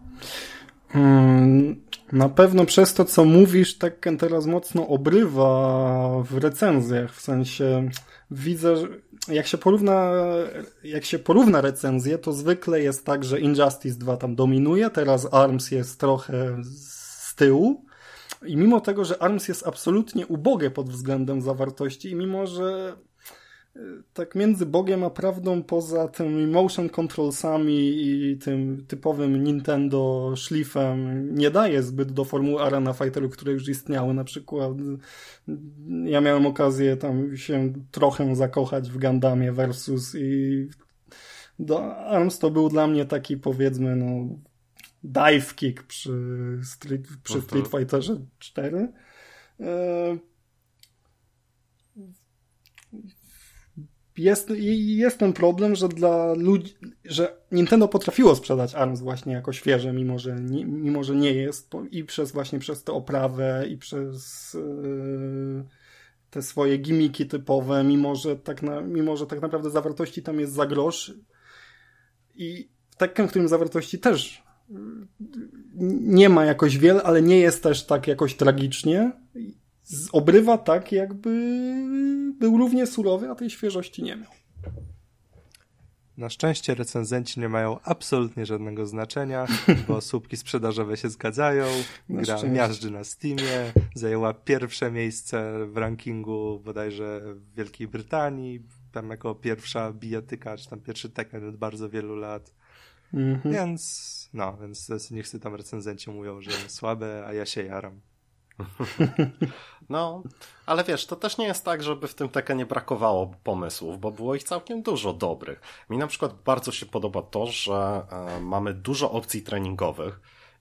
Hmm, na pewno przez to, co mówisz, Tekken teraz mocno obrywa w recenzjach, w sensie widzę, że jak się porówna, jak się porówna recenzję, to zwykle jest tak, że Injustice 2 tam dominuje, teraz ARMS jest trochę z tyłu, i mimo tego, że ARMS jest absolutnie ubogie pod względem zawartości, i mimo, że tak między Bogiem a prawdą, poza tymi motion controlsami i tym typowym Nintendo szlifem, nie daje zbyt do formuły Arena Fighteru, które już istniały. Na przykład ja miałem okazję tam się trochę zakochać w Gundamie versus i do Arms to był dla mnie taki powiedzmy no dive kick przy Street, przy Street Fighterze 4. jest, jest ten problem, że dla ludzi, że Nintendo potrafiło sprzedać ARMS właśnie jako świeże, mimo że nie, mimo, że nie jest i przez właśnie przez tę oprawę i przez yy, te swoje gimiki typowe, mimo że, tak na, mimo że tak naprawdę zawartości tam jest za grosz. I w takim, w którym zawartości też nie ma jakoś wiele, ale nie jest też tak jakoś tragicznie obrywa tak, jakby był równie surowy, a tej świeżości nie miał. Na szczęście recenzenci nie mają absolutnie żadnego znaczenia, bo słupki sprzedażowe się zgadzają. Na Gra szczęście. miażdży na Steamie, zajęła pierwsze miejsce w rankingu bodajże w Wielkiej Brytanii, tam jako pierwsza bijatyka, czy tam pierwszy Tekken od bardzo wielu lat. Mm -hmm. Więc, no, więc niech sobie tam recenzenci mówią, że słabe, a ja się jaram. No, ale wiesz, to też nie jest tak, żeby w tym nie brakowało pomysłów, bo było ich całkiem dużo dobrych. Mi na przykład bardzo się podoba to, że e, mamy dużo opcji treningowych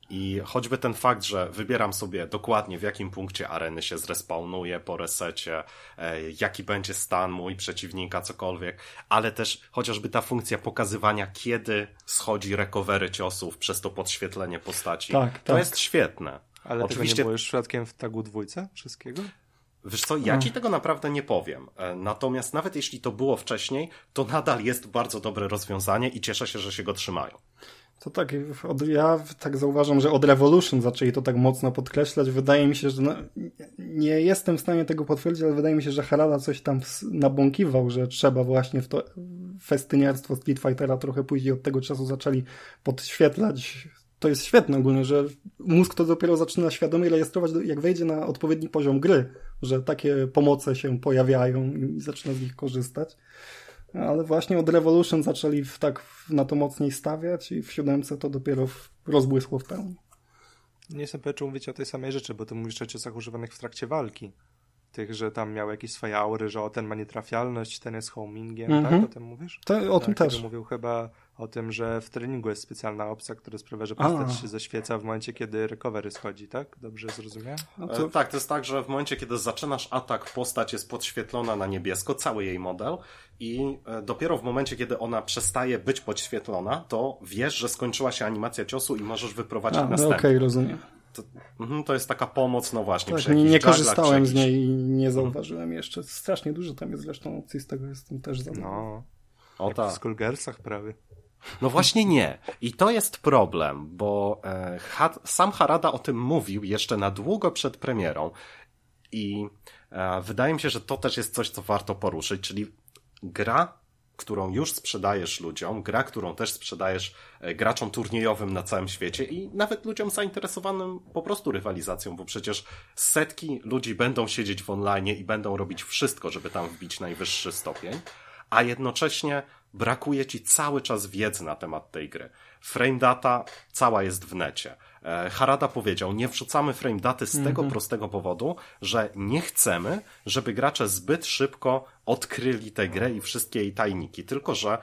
i choćby ten fakt, że wybieram sobie dokładnie w jakim punkcie areny się zrespawnuje po resecie, e, jaki będzie stan mój przeciwnika, cokolwiek, ale też chociażby ta funkcja pokazywania, kiedy schodzi recovery ciosów przez to podświetlenie postaci. Tak, to tak. jest świetne. Ale Oczywiście... tego nie było już przypadkiem w tagu dwójce wszystkiego? Wiesz co, ja ci tego naprawdę nie powiem. E, natomiast nawet jeśli to było wcześniej, to nadal jest bardzo dobre rozwiązanie i cieszę się, że się go trzymają. To tak, od, ja tak zauważam, że od Revolution zaczęli to tak mocno podkreślać. Wydaje mi się, że no, nie jestem w stanie tego potwierdzić, ale wydaje mi się, że Harada coś tam nabąkiwał, że trzeba właśnie w to festyniarstwo Street Fightera trochę później od tego czasu zaczęli podświetlać. To jest świetne ogólnie, że mózg to dopiero zaczyna świadomie rejestrować, jak wejdzie na odpowiedni poziom gry, że takie pomoce się pojawiają i zaczyna z nich korzystać. Ale właśnie od Revolution zaczęli w, tak na to mocniej stawiać i w siódemce to dopiero rozbłysło w pełni. Nie jestem pewien, czy mówicie o tej samej rzeczy, bo ty mówisz o ciosach używanych w trakcie walki. Tych, że tam miał jakieś swoje aury, że o ten ma nietrafialność, ten jest homingiem, mm -hmm. tak? Mhm. O tym mówisz? To, o tym tak, też. mówił chyba o tym, że w treningu jest specjalna opcja, która sprawia, że postać A. się zaświeca w momencie, kiedy recovery schodzi, tak? Dobrze zrozumiałem? No to... e, tak, to jest tak, że w momencie, kiedy zaczynasz atak, postać jest podświetlona na niebiesko, cały jej model i e, dopiero w momencie, kiedy ona przestaje być podświetlona, to wiesz, że skończyła się animacja ciosu i możesz wyprowadzić A, następny. Okej, okay, rozumiem. To, mm, to, jest taka pomoc, no właśnie. Tak, nie, nie korzystałem z niej i nie zauważyłem jeszcze. Strasznie dużo tam jest zresztą opcji, z tego jestem też zadowolony. No, o tak. W Skullgersach prawie. No właśnie nie. I to jest problem, bo e, sam Harada o tym mówił jeszcze na długo przed premierą. I e, wydaje mi się, że to też jest coś, co warto poruszyć, czyli gra, którą już sprzedajesz ludziom, gra, którą też sprzedajesz e, graczom turniejowym na całym świecie i nawet ludziom zainteresowanym po prostu rywalizacją, bo przecież setki ludzi będą siedzieć w online i będą robić wszystko, żeby tam wbić najwyższy stopień, a jednocześnie brakuje ci cały czas wiedzy na temat tej gry. Frame data cała jest w necie. E, Harada powiedział, nie wrzucamy frame daty z tego mhm. prostego powodu, że nie chcemy, żeby gracze zbyt szybko odkryli tę grę i wszystkie jej tajniki, tylko że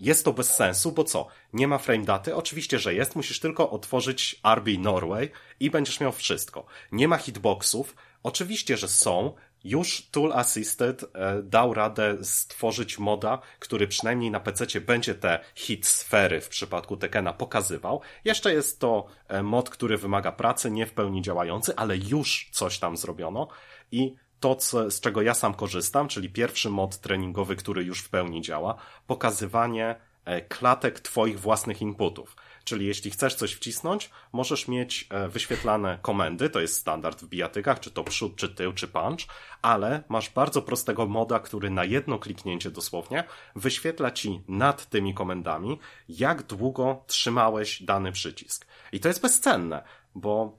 jest to bez sensu, bo co? Nie ma frame daty? Oczywiście, że jest. Musisz tylko otworzyć RB Norway i będziesz miał wszystko. Nie ma hitboxów? Oczywiście, że są. Już Tool Assisted e, dał radę stworzyć moda, który przynajmniej na PC będzie te hit sfery w przypadku Tekena pokazywał. Jeszcze jest to e, mod, który wymaga pracy, nie w pełni działający, ale już coś tam zrobiono i to, co, z czego ja sam korzystam, czyli pierwszy mod treningowy, który już w pełni działa, pokazywanie e, klatek twoich własnych inputów. Czyli jeśli chcesz coś wcisnąć, możesz mieć e, wyświetlane komendy, to jest standard w bijatykach, czy to przód, czy tył, czy punch, ale masz bardzo prostego moda, który na jedno kliknięcie dosłownie wyświetla ci nad tymi komendami, jak długo trzymałeś dany przycisk. I to jest bezcenne, bo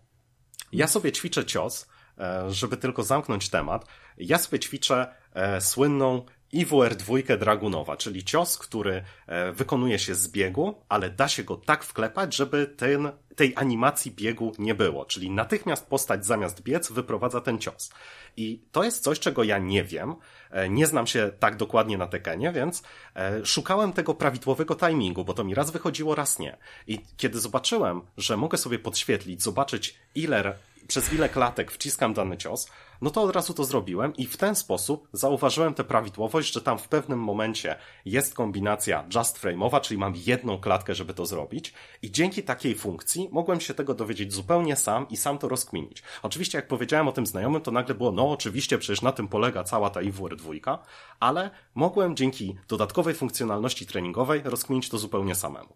ja sobie ćwiczę cios, e, żeby tylko zamknąć temat, ja sobie ćwiczę e, słynną IWR 2 Dragunowa, czyli cios, który e, wykonuje się z biegu, ale da się go tak wklepać, żeby ten, tej animacji biegu nie było. Czyli natychmiast postać zamiast biec wyprowadza ten cios. I to jest coś, czego ja nie wiem. E, nie znam się tak dokładnie na Tekenie, więc e, szukałem tego prawidłowego timingu, bo to mi raz wychodziło, raz nie. I kiedy zobaczyłem, że mogę sobie podświetlić, zobaczyć ile przez ile klatek wciskam dany cios, no to od razu to zrobiłem i w ten sposób zauważyłem tę prawidłowość, że tam w pewnym momencie jest kombinacja just frame'owa, czyli mam jedną klatkę, żeby to zrobić i dzięki takiej funkcji mogłem się tego dowiedzieć zupełnie sam i sam to rozkminić. Oczywiście jak powiedziałem o tym znajomym, to nagle było, no oczywiście przecież na tym polega cała ta IWR 2, ale mogłem dzięki dodatkowej funkcjonalności treningowej rozkminić to zupełnie samemu.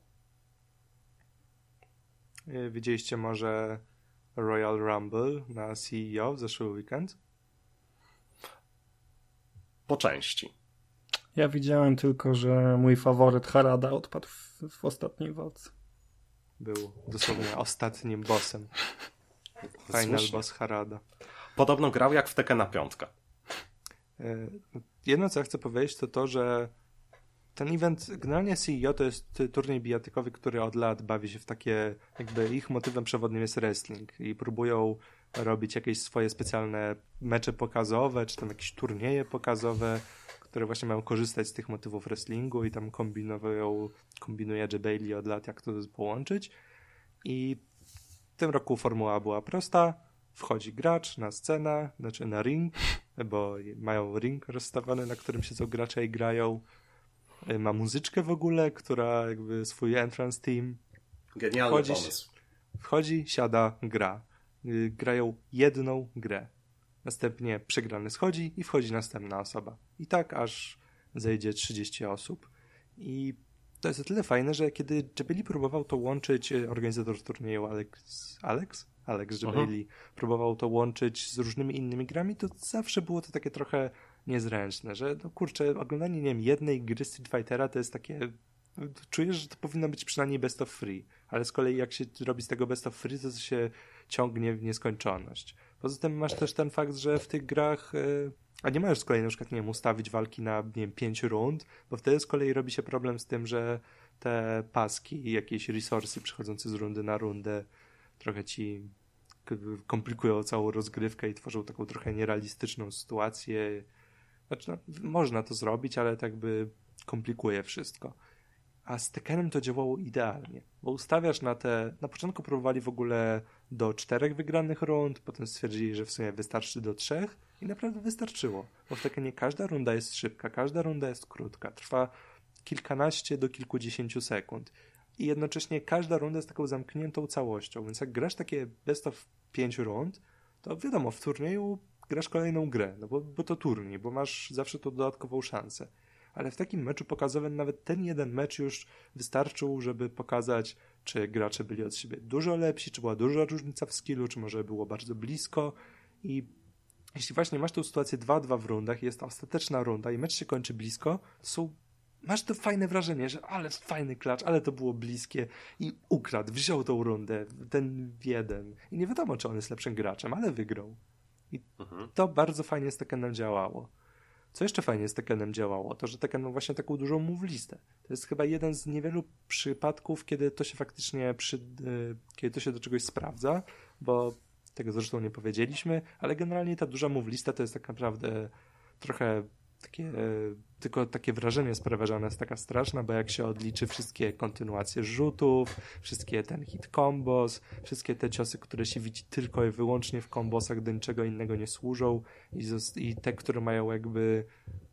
Widzieliście może Royal Rumble na CEO w zeszły weekend? Po części. Ja widziałem tylko, że mój faworyt Harada odpadł w, w ostatniej walce. Był dosłownie ostatnim bossem. Final Słusznie. boss Harada. Podobno grał jak w Tekken na piątkę. E, jedno, co ja chcę powiedzieć, to to, że ten event, generalnie CEO to jest turniej bijatykowy, który od lat bawi się w takie, jakby ich motywem przewodnim jest wrestling i próbują robić jakieś swoje specjalne mecze pokazowe, czy tam jakieś turnieje pokazowe, które właśnie mają korzystać z tych motywów wrestlingu i tam kombinują, kombinuje Bailey od lat, jak to połączyć. I w tym roku formuła była prosta. Wchodzi gracz na scenę, znaczy na ring, bo mają ring rozstawiony, na którym siedzą gracze i grają. Ma muzyczkę w ogóle, która jakby swój entrance team. Genialny wchodzi, pomysł. Wchodzi, siada, gra. Y, grają jedną grę. Następnie przegrany schodzi i wchodzi następna osoba. I tak aż zejdzie 30 osób. I to jest o tyle fajne, że kiedy Jebeli próbował to łączyć, e, organizator turnieju Alex, Alex? Alex Jebeli próbował to łączyć z różnymi innymi grami, to zawsze było to takie trochę niezręczne, że no kurczę, oglądanie, nie wiem, jednej gry Street Fightera to jest takie czujesz, że to powinno być przynajmniej best of free, ale z kolei jak się robi z tego best of free, to się ciągnie w nieskończoność. Poza tym masz też ten fakt, że w tych grach e, a nie możesz z kolei na przykład, nie wiem, ustawić walki na, nie wiem, pięć rund, bo wtedy z kolei robi się problem z tym, że te paski i jakieś resursy przechodzące z rundy na rundę trochę ci komplikują całą rozgrywkę i tworzą taką trochę nierealistyczną sytuację. Znaczy, no, można to zrobić, ale tak by komplikuje wszystko. A z Tekkenem to działało idealnie, bo ustawiasz na te. Na początku próbowali w ogóle do czterech wygranych rund, potem stwierdzili, że w sumie wystarczy do trzech i naprawdę wystarczyło. Bo w Tekkenie każda runda jest szybka, każda runda jest krótka, trwa kilkanaście do kilkudziesięciu sekund. I jednocześnie każda runda jest taką zamkniętą całością, więc jak grasz takie best of pięć rund, to wiadomo, w turnieju grasz kolejną grę, no bo, bo to turniej, bo masz zawsze tą dodatkową szansę ale w takim meczu pokazowym nawet ten jeden mecz już wystarczył, żeby pokazać, czy gracze byli od siebie dużo lepsi, czy była duża różnica w skillu, czy może było bardzo blisko i jeśli właśnie masz tę sytuację 2-2 w rundach, jest to ostateczna runda i mecz się kończy blisko, to są masz to fajne wrażenie, że ale fajny klacz, ale to było bliskie i ukradł, wziął tą rundę, ten jeden. I nie wiadomo, czy on jest lepszym graczem, ale wygrał. I mhm. to bardzo fajnie z Tekkenem działało. Co jeszcze fajnie z Tekkenem działało, to że Tekken ma właśnie taką dużą move listę. To jest chyba jeden z niewielu przypadków, kiedy to się faktycznie przy, yy, kiedy to się do czegoś sprawdza, bo tego zresztą nie powiedzieliśmy, ale generalnie ta duża move lista to jest tak naprawdę trochę takie, e, tylko takie wrażenie sprawia, że ona jest taka straszna, bo jak się odliczy wszystkie kontynuacje rzutów, wszystkie ten hit combos, wszystkie te ciosy, które się widzi tylko i wyłącznie w kombosach, do niczego innego nie służą i, i te, które mają jakby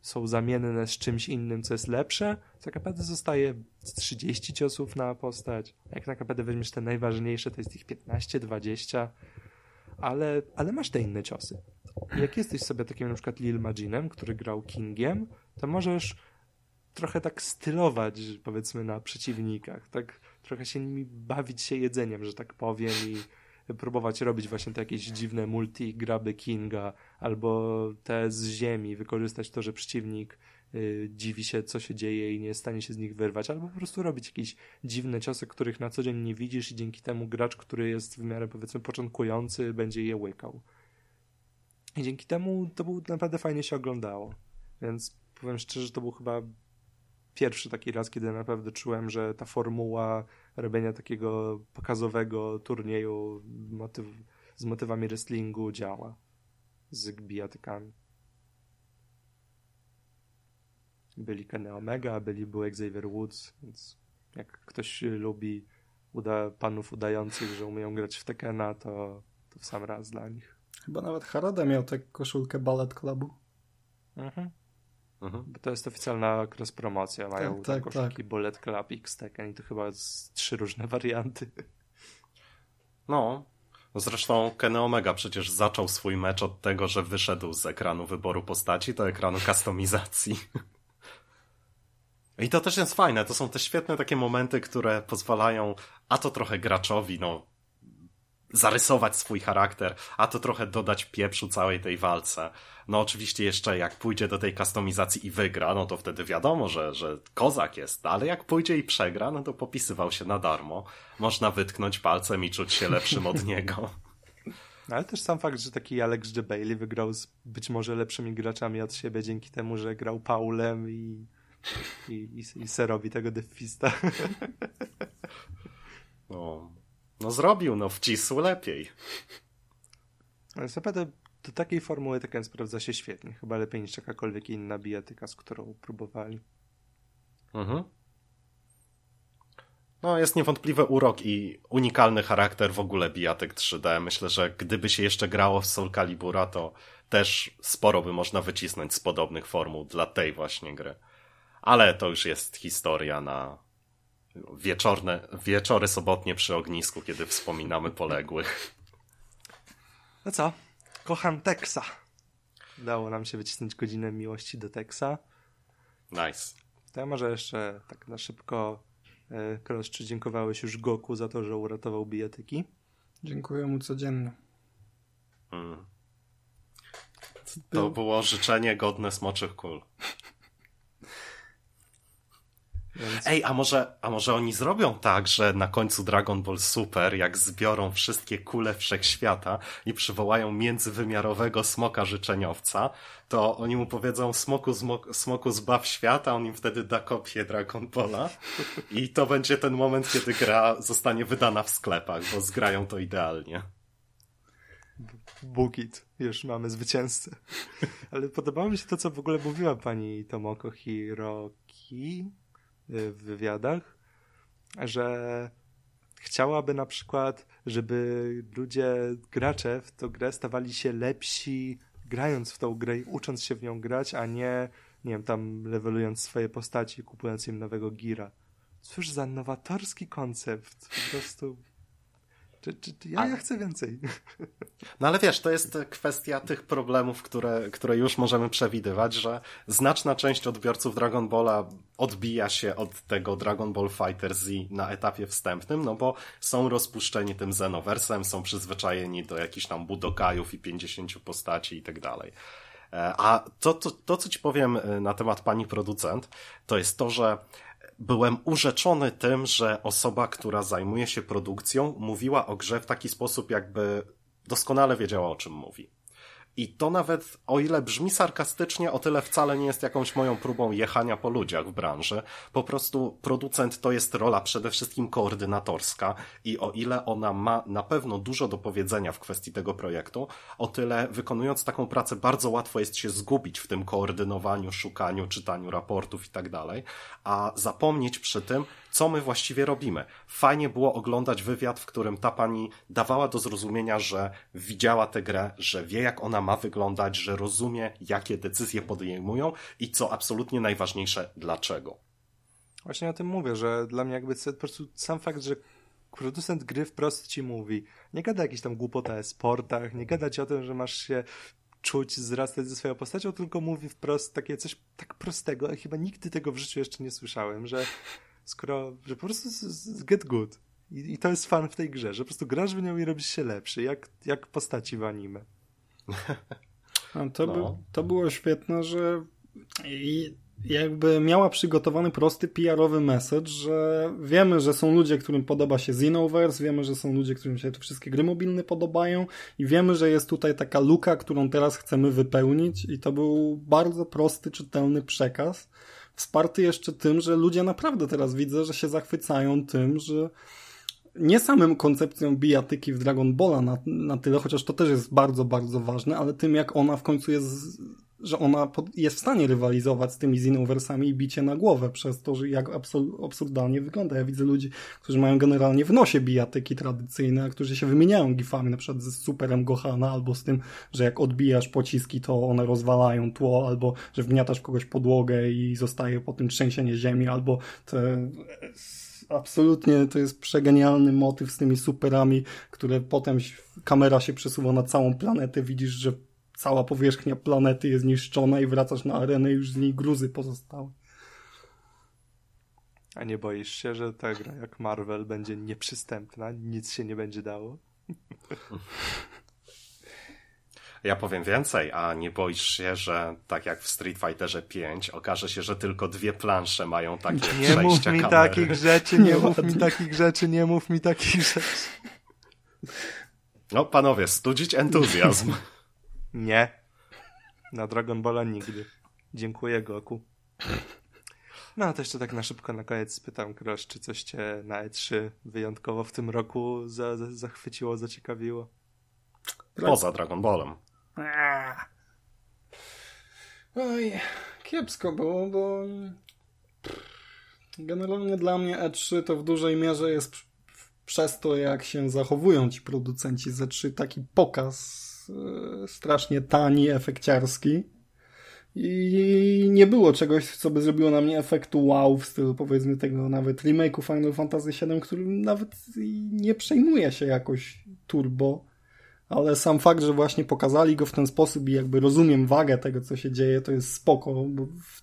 są zamienne z czymś innym, co jest lepsze, tak naprawdę zostaje 30 ciosów na postać. Jak tak naprawdę weźmiesz te najważniejsze, to jest ich 15, 20, ale, ale masz te inne ciosy jak jesteś sobie takim na przykład Lil Maginem, który grał Kingiem, to możesz trochę tak stylować, powiedzmy, na przeciwnikach, tak trochę się nimi bawić się jedzeniem, że tak powiem i próbować robić właśnie te jakieś dziwne multi-graby Kinga albo te z ziemi, wykorzystać to, że przeciwnik y, dziwi się, co się dzieje i nie stanie się z nich wyrwać, albo po prostu robić jakieś dziwne ciosy, których na co dzień nie widzisz i dzięki temu gracz, który jest w miarę powiedzmy początkujący, będzie je łykał. I dzięki temu to był naprawdę fajnie się oglądało. Więc powiem szczerze, to był chyba pierwszy taki raz, kiedy naprawdę czułem, że ta formuła robienia takiego pokazowego turnieju motyw, z motywami wrestlingu działa. Z bijatykami. Byli Kenny Omega, byli był Xavier Woods, więc jak ktoś lubi uda, panów udających, że umieją grać w Tekena, to, to w sam raz dla nich. Chyba nawet Harada miał tę koszulkę Ballet Clubu. Mhm. Mhm. Bo to jest oficjalna cross-promocja. Mają tak, tak, koszulki tak. Bullet Club X Tekken i to chyba z trzy różne warianty. No. Zresztą Kenny Omega przecież zaczął swój mecz od tego, że wyszedł z ekranu wyboru postaci do ekranu kustomizacji. I to też jest fajne. To są te świetne takie momenty, które pozwalają, a to trochę graczowi, no zarysować swój charakter, a to trochę dodać pieprzu całej tej walce. No oczywiście jeszcze jak pójdzie do tej kustomizacji i wygra, no to wtedy wiadomo, że, że kozak jest, ale jak pójdzie i przegra, no to popisywał się na darmo. Można wytknąć palcem i czuć się lepszym od niego. No, ale też sam fakt, że taki Alex J. Bailey wygrał z być może lepszymi graczami od siebie dzięki temu, że grał Paulem i, i, i, i Serowi tego defista. No, no zrobił, no wcisł lepiej. Ale naprawdę do takiej formuły Tekken sprawdza się świetnie. Chyba lepiej niż jakakolwiek inna bijatyka, z którą próbowali. Mhm. No, jest niewątpliwy urok i unikalny charakter w ogóle bijatyk 3D. Myślę, że gdyby się jeszcze grało w Soul Calibura, to też sporo by można wycisnąć z podobnych formuł dla tej właśnie gry. Ale to już jest historia na wieczorne, wieczory sobotnie przy ognisku, kiedy wspominamy poległych. No co? Kocham Teksa. Udało nam się wycisnąć godzinę miłości do Teksa. Nice. To ja może jeszcze tak na szybko Krosz, e, czy dziękowałeś już Goku za to, że uratował bijatyki? Dziękuję mu codziennie. Hmm. To było życzenie godne smoczych kul. Więc... Ej, a może, a może oni zrobią tak, że na końcu Dragon Ball Super, jak zbiorą wszystkie kule wszechświata i przywołają międzywymiarowego smoka życzeniowca, to oni mu powiedzą smoku, smok, smoku zbaw świata, on im wtedy da kopię Dragon Balla i to będzie ten moment, kiedy gra zostanie wydana w sklepach, bo zgrają to idealnie. Bukit, już mamy zwycięzcę. Ale podobało mi się to, co w ogóle mówiła pani Tomoko Hiroki w wywiadach, że chciałaby na przykład, żeby ludzie, gracze w tę grę stawali się lepsi grając w tą grę i ucząc się w nią grać, a nie, nie wiem, tam levelując swoje postaci, kupując im nowego gira. Cóż za nowatorski koncept. Po prostu czy, czy, czy ja, ja chcę więcej. No ale wiesz, to jest kwestia tych problemów, które, które już możemy przewidywać, że znaczna część odbiorców Dragon Balla odbija się od tego Dragon Ball Fighter Z na etapie wstępnym, no bo są rozpuszczeni tym Xenoversem, są przyzwyczajeni do jakichś tam Budokajów i 50 postaci i tak dalej. E, a to, to, to, co ci powiem e, na temat pani producent, to jest to, że byłem urzeczony tym, że osoba, która zajmuje się produkcją, mówiła o grze w taki sposób, jakby doskonale wiedziała, o czym mówi. I to nawet, o ile brzmi sarkastycznie, o tyle wcale nie jest jakąś moją próbą jechania po ludziach w branży. Po prostu producent to jest rola przede wszystkim koordynatorska i o ile ona ma na pewno dużo do powiedzenia w kwestii tego projektu, o tyle wykonując taką pracę bardzo łatwo jest się zgubić w tym koordynowaniu, szukaniu, czytaniu raportów i tak dalej, a zapomnieć przy tym, co my właściwie robimy. Fajnie było oglądać wywiad, w którym ta pani dawała do zrozumienia, że widziała tę grę, że wie jak ona ma wyglądać, że rozumie jakie decyzje podejmują i co absolutnie najważniejsze, dlaczego. Właśnie o tym mówię, że dla mnie jakby po prostu sam fakt, że producent gry wprost ci mówi, nie gada jakieś tam głupota o sportach, nie gada ci o tym, że masz się czuć, wzrastać ze swoją postacią, tylko mówi wprost takie coś tak prostego, a chyba nigdy tego w życiu jeszcze nie słyszałem, że skoro, że po prostu get good. I, I, to jest fan w tej grze, że po prostu grasz w nią i robisz się lepszy, jak, jak postaci w anime. A to, no. by, to było świetne, że jakby miała przygotowany prosty PR-owy message, że wiemy, że są ludzie, którym podoba się Xenoverse, wiemy, że są ludzie, którym się te wszystkie gry mobilne podobają i wiemy, że jest tutaj taka luka, którą teraz chcemy wypełnić i to był bardzo prosty, czytelny przekaz wsparty jeszcze tym, że ludzie naprawdę teraz widzę, że się zachwycają tym, że nie samym koncepcją bijatyki w Dragon Balla na, na tyle, chociaż to też jest bardzo, bardzo ważne, ale tym jak ona w końcu jest że ona jest w stanie rywalizować z tymi Xenoversami i bicie na głowę przez to, że jak absurdalnie wygląda. Ja widzę ludzi, którzy mają generalnie w nosie bijatyki tradycyjne, a którzy się wymieniają gifami, na przykład z superem Gohana, albo z tym, że jak odbijasz pociski, to one rozwalają tło, albo że wgniatasz kogoś podłogę i zostaje po tym trzęsienie ziemi, albo te absolutnie to jest przegenialny motyw z tymi superami, które potem kamera się przesuwa na całą planetę, widzisz, że cała powierzchnia planety jest niszczona i wracasz na arenę i już z niej gruzy pozostały. A nie boisz się, że ta gra jak Marvel będzie nieprzystępna, nic się nie będzie dało? Ja powiem więcej, a nie boisz się, że tak jak w Street Fighterze 5 okaże się, że tylko dwie plansze mają takie Nie mów mi kamery. takich rzeczy, nie mów mi takich rzeczy, nie mów mi takich rzeczy. No panowie, studzić entuzjazm. Nie. Na Dragon Balla nigdy. Dziękuję, Goku. No, to jeszcze tak na szybko na koniec spytam, Krosz, czy coś cię na E3 wyjątkowo w tym roku za, za, zachwyciło, zaciekawiło? Poza Dragon Ballem. Oj, kiepsko było, bo generalnie dla mnie E3 to w dużej mierze jest przez to, jak się zachowują ci producenci z E3, taki pokaz strasznie tani, efekciarski. I nie było czegoś, co by zrobiło na mnie efektu wow w stylu powiedzmy tego nawet remake'u Final Fantasy VII, który nawet nie przejmuje się jakoś turbo ale sam fakt, że właśnie pokazali go w ten sposób i jakby rozumiem wagę tego, co się dzieje, to jest spoko, bo w,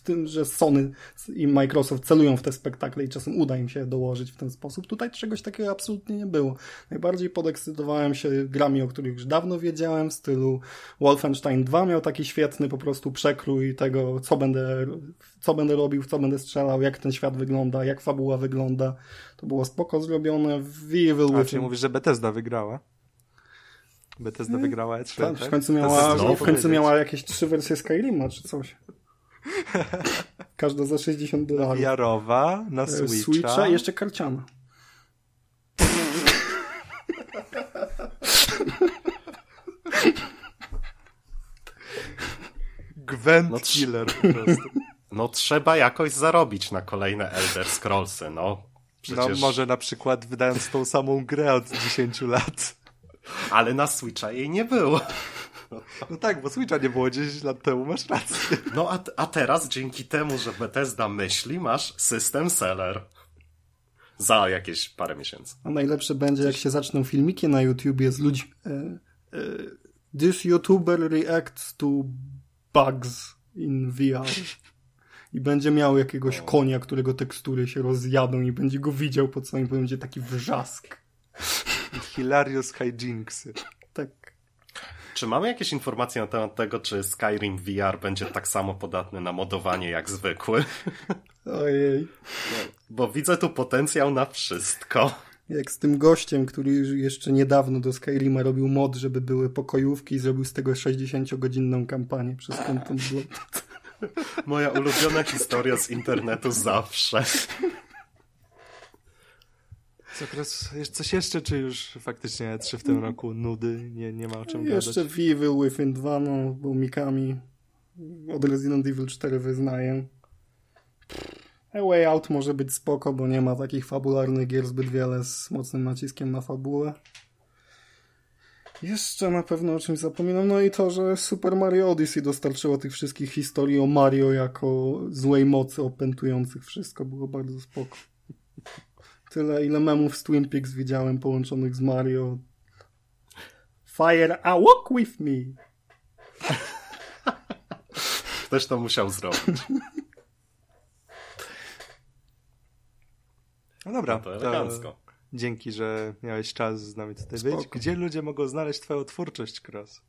w tym, że Sony i Microsoft celują w te spektakle i czasem uda im się dołożyć w ten sposób. Tutaj czegoś takiego absolutnie nie było. Najbardziej podekscytowałem się grami, o których już dawno wiedziałem, w stylu Wolfenstein 2 miał taki świetny po prostu przekrój tego, co będę, co będę robił, w co będę strzelał, jak ten świat wygląda, jak fabuła wygląda. To było spoko zrobione. W Evil A, czyli mówisz, że Bethesda wygrała? Bethesda hmm? wygrała E3, tak? tak? W końcu miała, w końcu miała jakieś trzy wersje Skyrima, czy coś. Każda za 60 dolarów. Jarowa, na e, Switcha. Switcha i jeszcze karciana. Gwent no, killer po prostu. No trzeba jakoś zarobić na kolejne Elder Scrollsy, no. Przecież... No może na przykład wydając tą samą grę od 10 lat. Ale na Switcha jej nie było. No tak, bo Switcha nie było 10 lat temu, masz rację. No a, a teraz dzięki temu, że Bethesda myśli, masz system seller. Za jakieś parę miesięcy. A najlepsze będzie, jak się zaczną filmiki na YouTubie z ludźmi. E, e, this YouTuber reacts to bugs in VR. I będzie miał jakiegoś konia, którego tekstury się rozjadą i będzie go widział po całym, będzie taki wrzask. Hilarious hijinksy. Tak. Czy mamy jakieś informacje na temat tego, czy Skyrim VR będzie tak samo podatny na modowanie jak zwykły? Ojej. Bo widzę tu potencjał na wszystko. Jak z tym gościem, który jeszcze niedawno do Skyrima robił mod, żeby były pokojówki i zrobił z tego 60-godzinną kampanię przez Content Blood. Moja ulubiona historia z internetu zawsze. Co, coś jeszcze, czy już faktycznie trzy w tym mm. roku nudy, nie, nie ma o czym jeszcze gadać? Jeszcze Evil Within 2, no, bo Mikami od Resident Evil 4 wyznaję. A Way Out może być spoko, bo nie ma takich fabularnych gier zbyt wiele z mocnym naciskiem na fabułę. Jeszcze na pewno o czymś zapominam. No i to, że Super Mario Odyssey dostarczyło tych wszystkich historii o Mario jako złej mocy opętujących wszystko. Było bardzo spoko. Tyle, ile memów z Twin Peaks widziałem połączonych z Mario. Fire, a walk with me. Ktoś to musiał zrobić. No dobra. No to elegancko. To dzięki, że miałeś czas z nami tutaj Spoko. być. Gdzie ludzie mogą znaleźć twoją twórczość, Cross?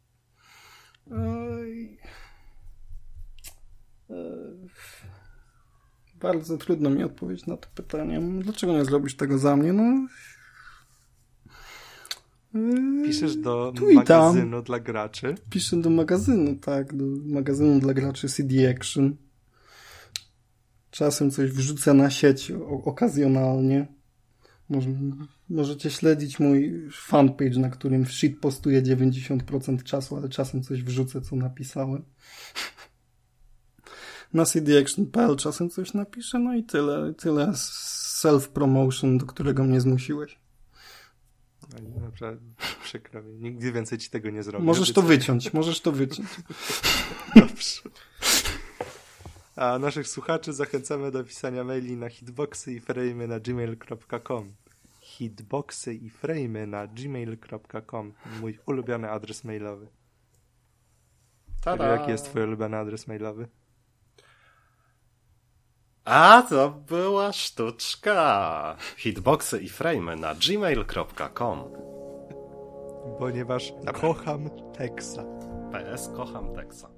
Oj. Bardzo trudno mi odpowiedzieć na to pytanie. Dlaczego nie zrobisz tego za mnie? No. Piszesz do magazynu dla graczy? Piszę do magazynu, tak. Do magazynu dla graczy CD Action. Czasem coś wrzucę na sieć okazjonalnie. Może, możecie śledzić mój fanpage, na którym shit postuje 90% czasu, ale czasem coś wrzucę, co napisałem na cdaction.pl czasem coś napiszę, no i tyle. Tyle self-promotion, do którego mnie zmusiłeś. No, naprawdę przykro mi. Nigdy więcej ci tego nie zrobię. Możesz to wyciąć, możesz to wyciąć. Dobrze. A naszych słuchaczy zachęcamy do pisania maili na hitboxy i frame na gmail.com hitboxy i frame na gmail.com Mój ulubiony adres mailowy. Tada. Jaki jest twój ulubiony adres mailowy? A to była sztuczka. Hitboxy i frame na gmail.com Ponieważ Dobra. kocham Teksa. PS kocham Teksa.